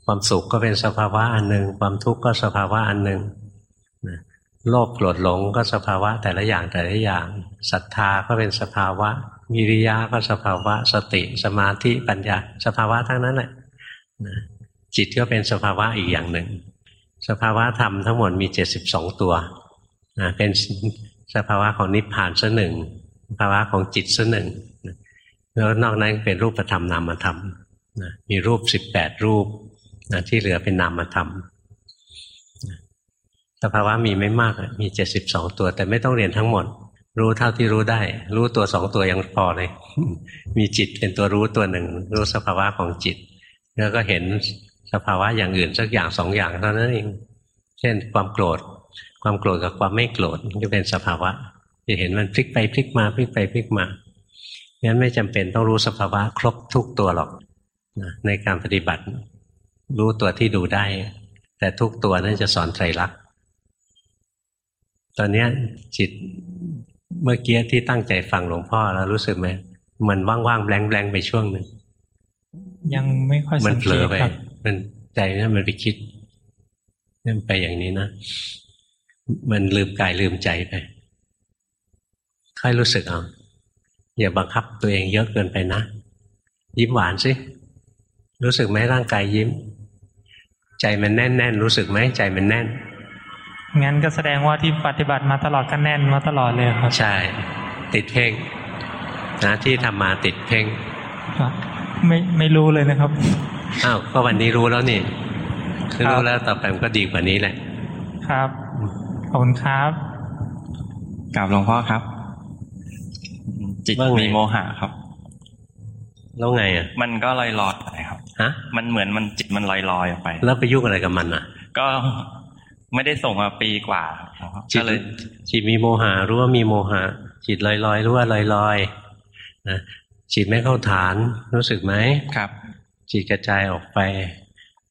Speaker 1: ความสุขก็เป็นสภาวะอันหนึ่งความทุกข์ก็สภาวะอันหนึ่งโลภโกรธหลงก็สภาวะแต่ละอย่างแต่ละอย่างศรัทธาก็เป็นสภาวะวิริยะก็สภาวะ สติ สมาธิปัญญา สภาวะทั้งนั้นแหละจิตก็เป็นสภาวะอีกอย่างหนึ่ง สภาวะธรรมทั้งหมดมีเจ็ดสิบสองตัวเป็นสภาวะของนิพพานซะหนึ่งสภาวะของจิตซะหนึ่ง แล้วนอกนั้นเป็นรูปธรรมนามธรรมนะมีรูปสิบแปดรูปนะที่เหลือเป็นนามธรรมสภาวะมีไม่มากมีเจ็ดสิบสองตัว แต่ไม่ต้องเรียนทั้งหมด รู้เท่าที่รู้ได้ รู้ตัวสองตัวยังพอเลย มีจิตเป็นตัวรู้ตัวหนึ่ง รู้สภาวะของจิต แล้วก็เห็นสภาวะอย่างอื่นสักอย่างสองอย่างเท่านั้นเองเช่นความโกรธ ความโกรธกับความไม่โกรธก็เป็นสภาวะจะเห็นมันพลิกไปพลิกมาพลิกไปพลิกมา งั้นไม่จำเป็นต้องรู้สภาวะครบทุกตัวหรอกนะในการปฏิบัติ รู้ตัวที่ดูได้ แต่ทุกตัวนั้นจะสอนไตรลักษณ์ตอนเนี้ยจิตเมื่อกี้ที่ตั้งใจฟังหลวงพ่อแล้วรู้สึกไหมมันว่างๆแบงๆไปช่วงหนึ่ง
Speaker 10: ยังไม่ค่อย
Speaker 1: มั
Speaker 10: สั
Speaker 1: น
Speaker 10: ง
Speaker 1: เผ
Speaker 10: เก
Speaker 1: ลอ
Speaker 10: ต
Speaker 1: ไป
Speaker 10: ครับ
Speaker 1: มันใจเนี่ยมันไปคิดเนี่ยมันไปอย่างนี้นะ มันลืมกายลืมใจไปค่อยรู้สึกเอา อย่าบังคับตัวเองเยอะเกินไปนะ ยิ้มหวานสิรู้สึกไหมร่างกายยิ้ม ใจมันแน่นแน่นๆรู้สึกไหมใจมันแน่น
Speaker 10: งั้นก็แสดงว่าที่ปฏิบัติมาตลอดก็แน่นมาตลอดเลยครับ
Speaker 1: ใช่ ติดเพ่งนะที่ทำมาติดเพ่ง
Speaker 10: ครับไม่ไม่รู้เลยนะครับ
Speaker 1: อ้าวก็วันนี้รู้แล้วนี่
Speaker 10: ครับ
Speaker 1: รู้แล้วต่อไปมันก็ดีกว่านี้แหละ
Speaker 10: ครับขอบคุณครับ
Speaker 11: กราบหลวงพ่อครับ จิต
Speaker 1: ว่าไง
Speaker 11: มีโมหะครับ
Speaker 1: แล้วไงอะ
Speaker 11: มันก็ลอยลอยๆไปครับ
Speaker 1: ฮะ
Speaker 11: มันเหมือนมันจิตมันลอยลอยๆออกไป
Speaker 1: แล้วไปยุ่งอะไรกับมันอะ
Speaker 11: ก็ไม่ได้ส่งมาปีกว่าครับ
Speaker 1: จิต
Speaker 11: ก็เลย
Speaker 1: จิตมีโมหะรู้ว่ามีโมหะ จิตลอยลอยๆรู้ว่าลอยลอยๆนะจิตไม่เข้าฐานรู้สึกไหม
Speaker 11: ครับ
Speaker 1: จิตกระจายออกไป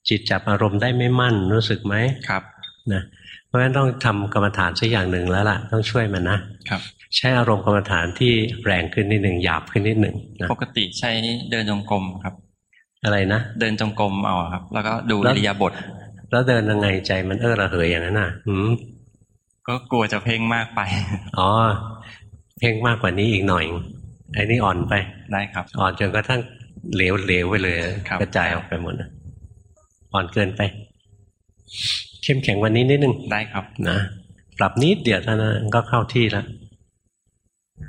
Speaker 1: จิตจับอารมณ์ได้ไม่มั่นรู้สึกไหม
Speaker 11: ครับ
Speaker 1: นะเพราะฉะนั้นต้องทำกรรมฐานสักอย่างหนึ่งแล้วล่ะ ต้องช่วยมันนะครับ ใช้อารมณ์กรรมฐานที่แรงขึ้นนิดหนึ่งหยาบขึ้นนิดหนึ่งนะ
Speaker 11: ปกติใช้เดินจงกรมครับ
Speaker 1: อะไรนะ
Speaker 11: เดินจงกรมเอาครับ แล้วก็ดู
Speaker 1: แล้ว
Speaker 11: อิริยาบถ
Speaker 1: แล้วเดินยังไงใจมันเออระเหยอย่างนั้นน่ะอืม
Speaker 11: ก็กลัวจะเพ่งมากไป
Speaker 1: อ๋อเพ่งมากกว่านี้อีกหน่อยไอ้นี่อ่อนไป
Speaker 11: ได้ครับ
Speaker 1: อ่อนจนกระทั่งเหลวเหลวไปเลย
Speaker 11: ครับ
Speaker 1: กระจายออกไปหมดนะอ่อนเกินไป เข้มแข็งกวันนี้นิดนึง
Speaker 11: ได้ครับ
Speaker 1: นะปรับนิดเดียวเท่านั้นก็เข้าที่แล้ว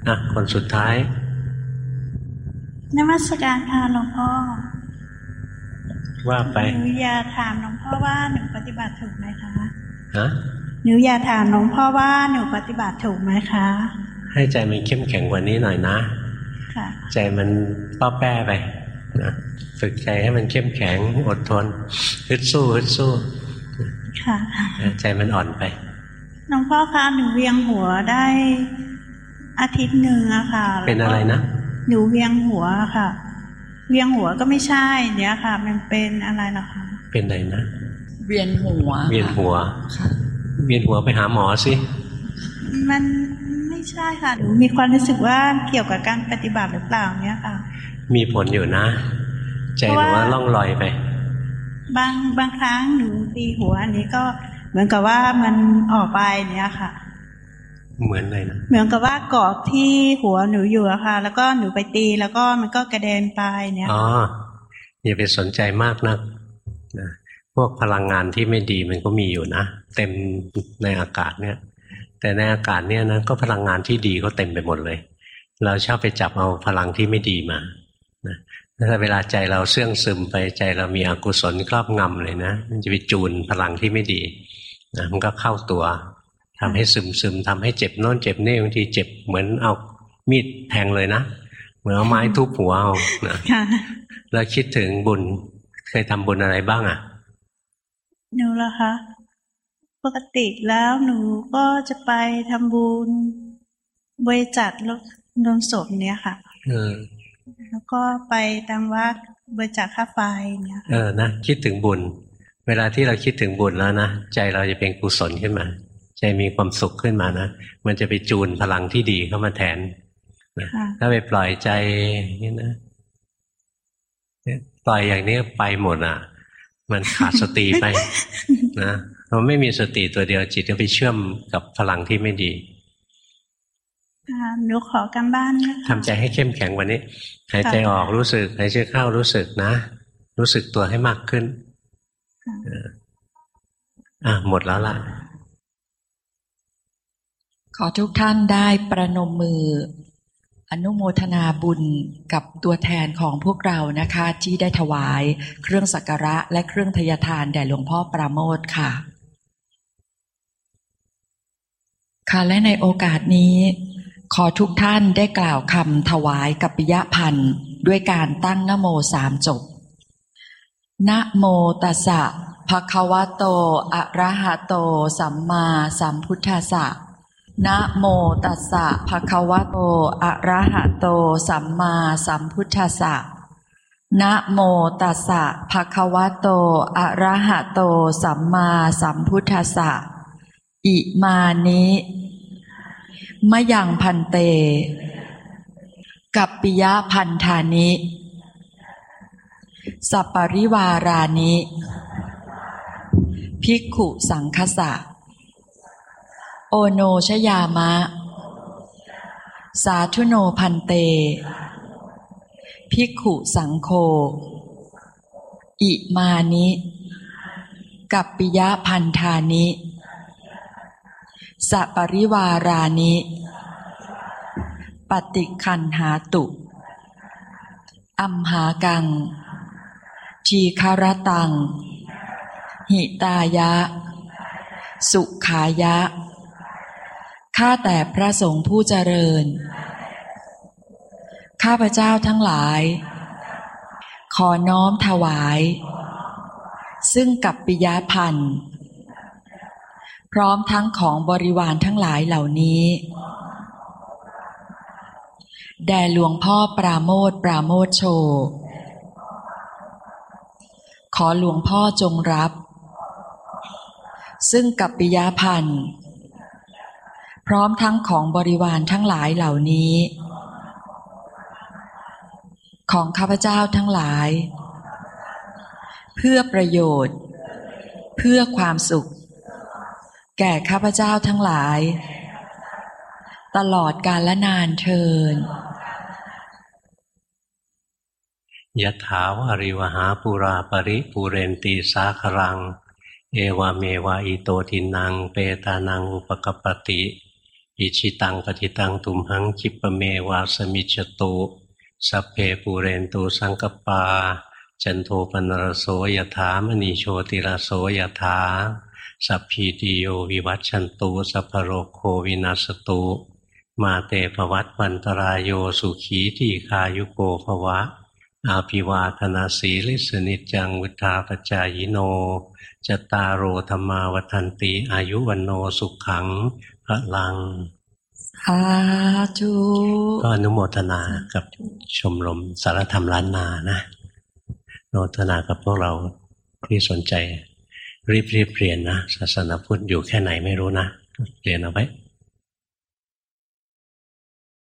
Speaker 1: อะคนสุดท้าย
Speaker 12: นมัสการค่ะหลวงพ่อ
Speaker 1: ว่าไป
Speaker 12: หนูอยากถามหลวงพ่อว่าหนูปฏิบัติถูกไหมคะ
Speaker 1: ฮะ
Speaker 12: หนูอยากถามหลวงพ่อว่าหนูปฏิบัติถูกไหมคะ
Speaker 1: ให้ใจมันเข้มแข็งกว่านี้หน่อยนะ
Speaker 12: ค่ะ
Speaker 1: ใจมันป้อแป้ไปนะฝึกใจให้มันเข้มแข็งอดทนฮึดสู้ฮึดสู้
Speaker 12: ค่ะ
Speaker 1: ใจมันอ่อนไป
Speaker 12: หลวงพ่อคะหนูเวียงหัวได้ อาทิตย์หนึ่งอะค่ะ
Speaker 1: เป็นอะไรนะ
Speaker 12: หนูเวียงหัวค่ะ เวียงหัวก็ไม่ใช่เนี่ยค่ะ มันเป็นอะไรเหรอคะ
Speaker 1: เป็นอะไรนะ
Speaker 13: เวียนหัว
Speaker 1: เวียนหัวเวียนหัวไปหาหมอสิ
Speaker 12: มันไม่ใช่ค่ะหนูมีความรู้สึกว่าเกี่ยวกับการปฏิบัติหรือเปล่าเนี่ยค่ะ
Speaker 1: มีผลอยู่นะ ใจหนูว่าล่องลอยไป
Speaker 12: บางบางครั้งหนูตีหัวอันนี้ก็เหมือนกับว่ามันออกไปเนี่ยค่ะ
Speaker 1: เหมือนอะไรนะ
Speaker 12: เหมือนกับว่ากรอบที่หัวหนูอยู่อะค่ะ แล้วก็หนูไปตีแล้วก็มันก็กระเด็นไปเนี่ย
Speaker 1: อ๋ออย่าไปสนใจมากนักนะพวกพลังงานที่ไม่ดีมันก็มีอยู่นะเต็มในอากาศเนี่ย แต่ในอากาศเนี่ยนะก็พลังงานที่ดีก็เต็มไปหมดเลย เราชอบไปจับเอาพลังที่ไม่ดีมานะถ้าเวลาใจเราเสื่องซึมไปใจเรามีอกุศลครอบงำเลยนะ มันจะไปจูนพลังที่ไม่ดีนะมันก็เข้าตัว ทำให้ซึมซึมทำให้เจ็บโน่นเจ็บนี่บางทีเจ็บเหมือนเอามีดแทงเลยนะเหมือนเอาไม้ทุบหัวเอานะ
Speaker 12: ค่ะ
Speaker 1: แล้วคิดถึงบุญเคยทำบุญอะไรบ้างอะ
Speaker 12: หนูเหรอคะปกติแล้วหนูก็จะไปทำบุญบริจาครถโดนศพเนี่ยค่ะ
Speaker 1: เออ
Speaker 12: แล้วก็ไปตามวัดบริจาคค่าไฟเนี่ย
Speaker 1: เออนะคิดถึงบุญ เวลาที่เราคิดถึงบุญแล้วนะใจเราจะเป็นกุศลขึ้นมา ใจมีความสุขขึ้นมานะมันจะไปจูนพลังที่ดีเข้ามาแทนนะ
Speaker 12: ค่ะ
Speaker 1: ถ้าไปปล่อยใจอย่างนี้นะปล่อยอย่างนี้ไปหมดอะ มันขาดสติไป นะเราไม่มีสติตัวเดียวจิตก็ไปเชื่อมกับพลังที่ไม่ดี
Speaker 12: อ่าหนูขอกันบ้านนะคะ
Speaker 1: ทำใจให้เข้มแข็งกวันนี้หายใจออกรู้สึกหายใจเข้ารู้สึกนะ รู้สึกตัวให้มากขึ้นเอออะหมดแล้วล่ะ
Speaker 13: ขอทุกท่านได้ประนมมือ อนุโมทนาบุญกับตัวแทนของพวกเรานะคะ ที่ได้ถวายเครื่องสักการะและเครื่องทยทานแด่หลวงพ่อปราโมทค่ะ ค่ะและในโอกาสนี้ ขอทุกท่านได้กล่าวคำถวายกัปปิยพันธ์ด้วยการตั้งนโมสามจบนะโมตัสสะภะคะวะโต อะระหะโต สัมมาสัมพุทธัสสะ นะโมตัสสะภะคะวะโต อะระหะโต สัมมาสัมพุทธัสสะ นะโมตัสสะภะคะวะโต อะระหะโต สัมมาสัมพุทธัสสะ อิมานิมะยังพันเต กัปปิยะพันธานิ สัปปริวารานิ ภิกขุสังคสะ โอโนชยามะ สาธุโนพันเตภิกขุสังโฆอิมานิ กัปปิยะพันธานิ สปริวารานิ ปฏิคันหาตุอัมหากัง ทีคารตัง หิตายะ สุขายะ ข้าแต่พระสงฆ์ผู้เจริญ ข้าพเจ้าทั้งหลาย ขอน้อมถวาย ซึ่งกับปิยพันธ์ พร้อมทั้งของบริวารทั้งหลายเหล่านี้ แด่หลวงพ่อปราโมทปราโมทโช ขอหลวงพ่อจงรับ ซึ่งกัปปิยพันธ์ พร้อมทั้งของบริวารทั้งหลายเหล่านี้ ของข้าพเจ้าทั้งหลาย เพื่อประโยชน์ เพื่อความสุข แก่ข้าพเจ้าทั้งหลาย ตลอดกาลละนานเทิน
Speaker 1: ยะถาวาริวะหาปูรา ปะริปูเรนติ สาคะรัง เอวะเมวะอิโตทินนัง เปตานังอุปะกัปปะติ อิจฉิตังปัตถิตังตุมหัง ขิปปะเมวะ สะมิชฌะตุสัพเพปูเรนตุ สังกัปปา จันโทปัณณะระโส ยะถา มะณิ โชติระโส ยะถาสัพพีติโยวิวัตชันตุสัพโรโควินาสตุมาเตภวัตวันตรายโยสุขีที่คายุโกภวะ อาภิวาธนาสีลิสนิจจังวุธาปจายโนจตารโอธรรมาวันติอายุวันโนสุขัง พระลัง
Speaker 13: สาธุ
Speaker 1: ก็อนุโมทนากับชมรมสารธรรมล้านนานะอนุโมทนากับพวกเราที่สนใจ รีบรีบเรียนนะศาสนาพุทธอยู่แค่ไหนไม่รู้นะเรียนเอาไว้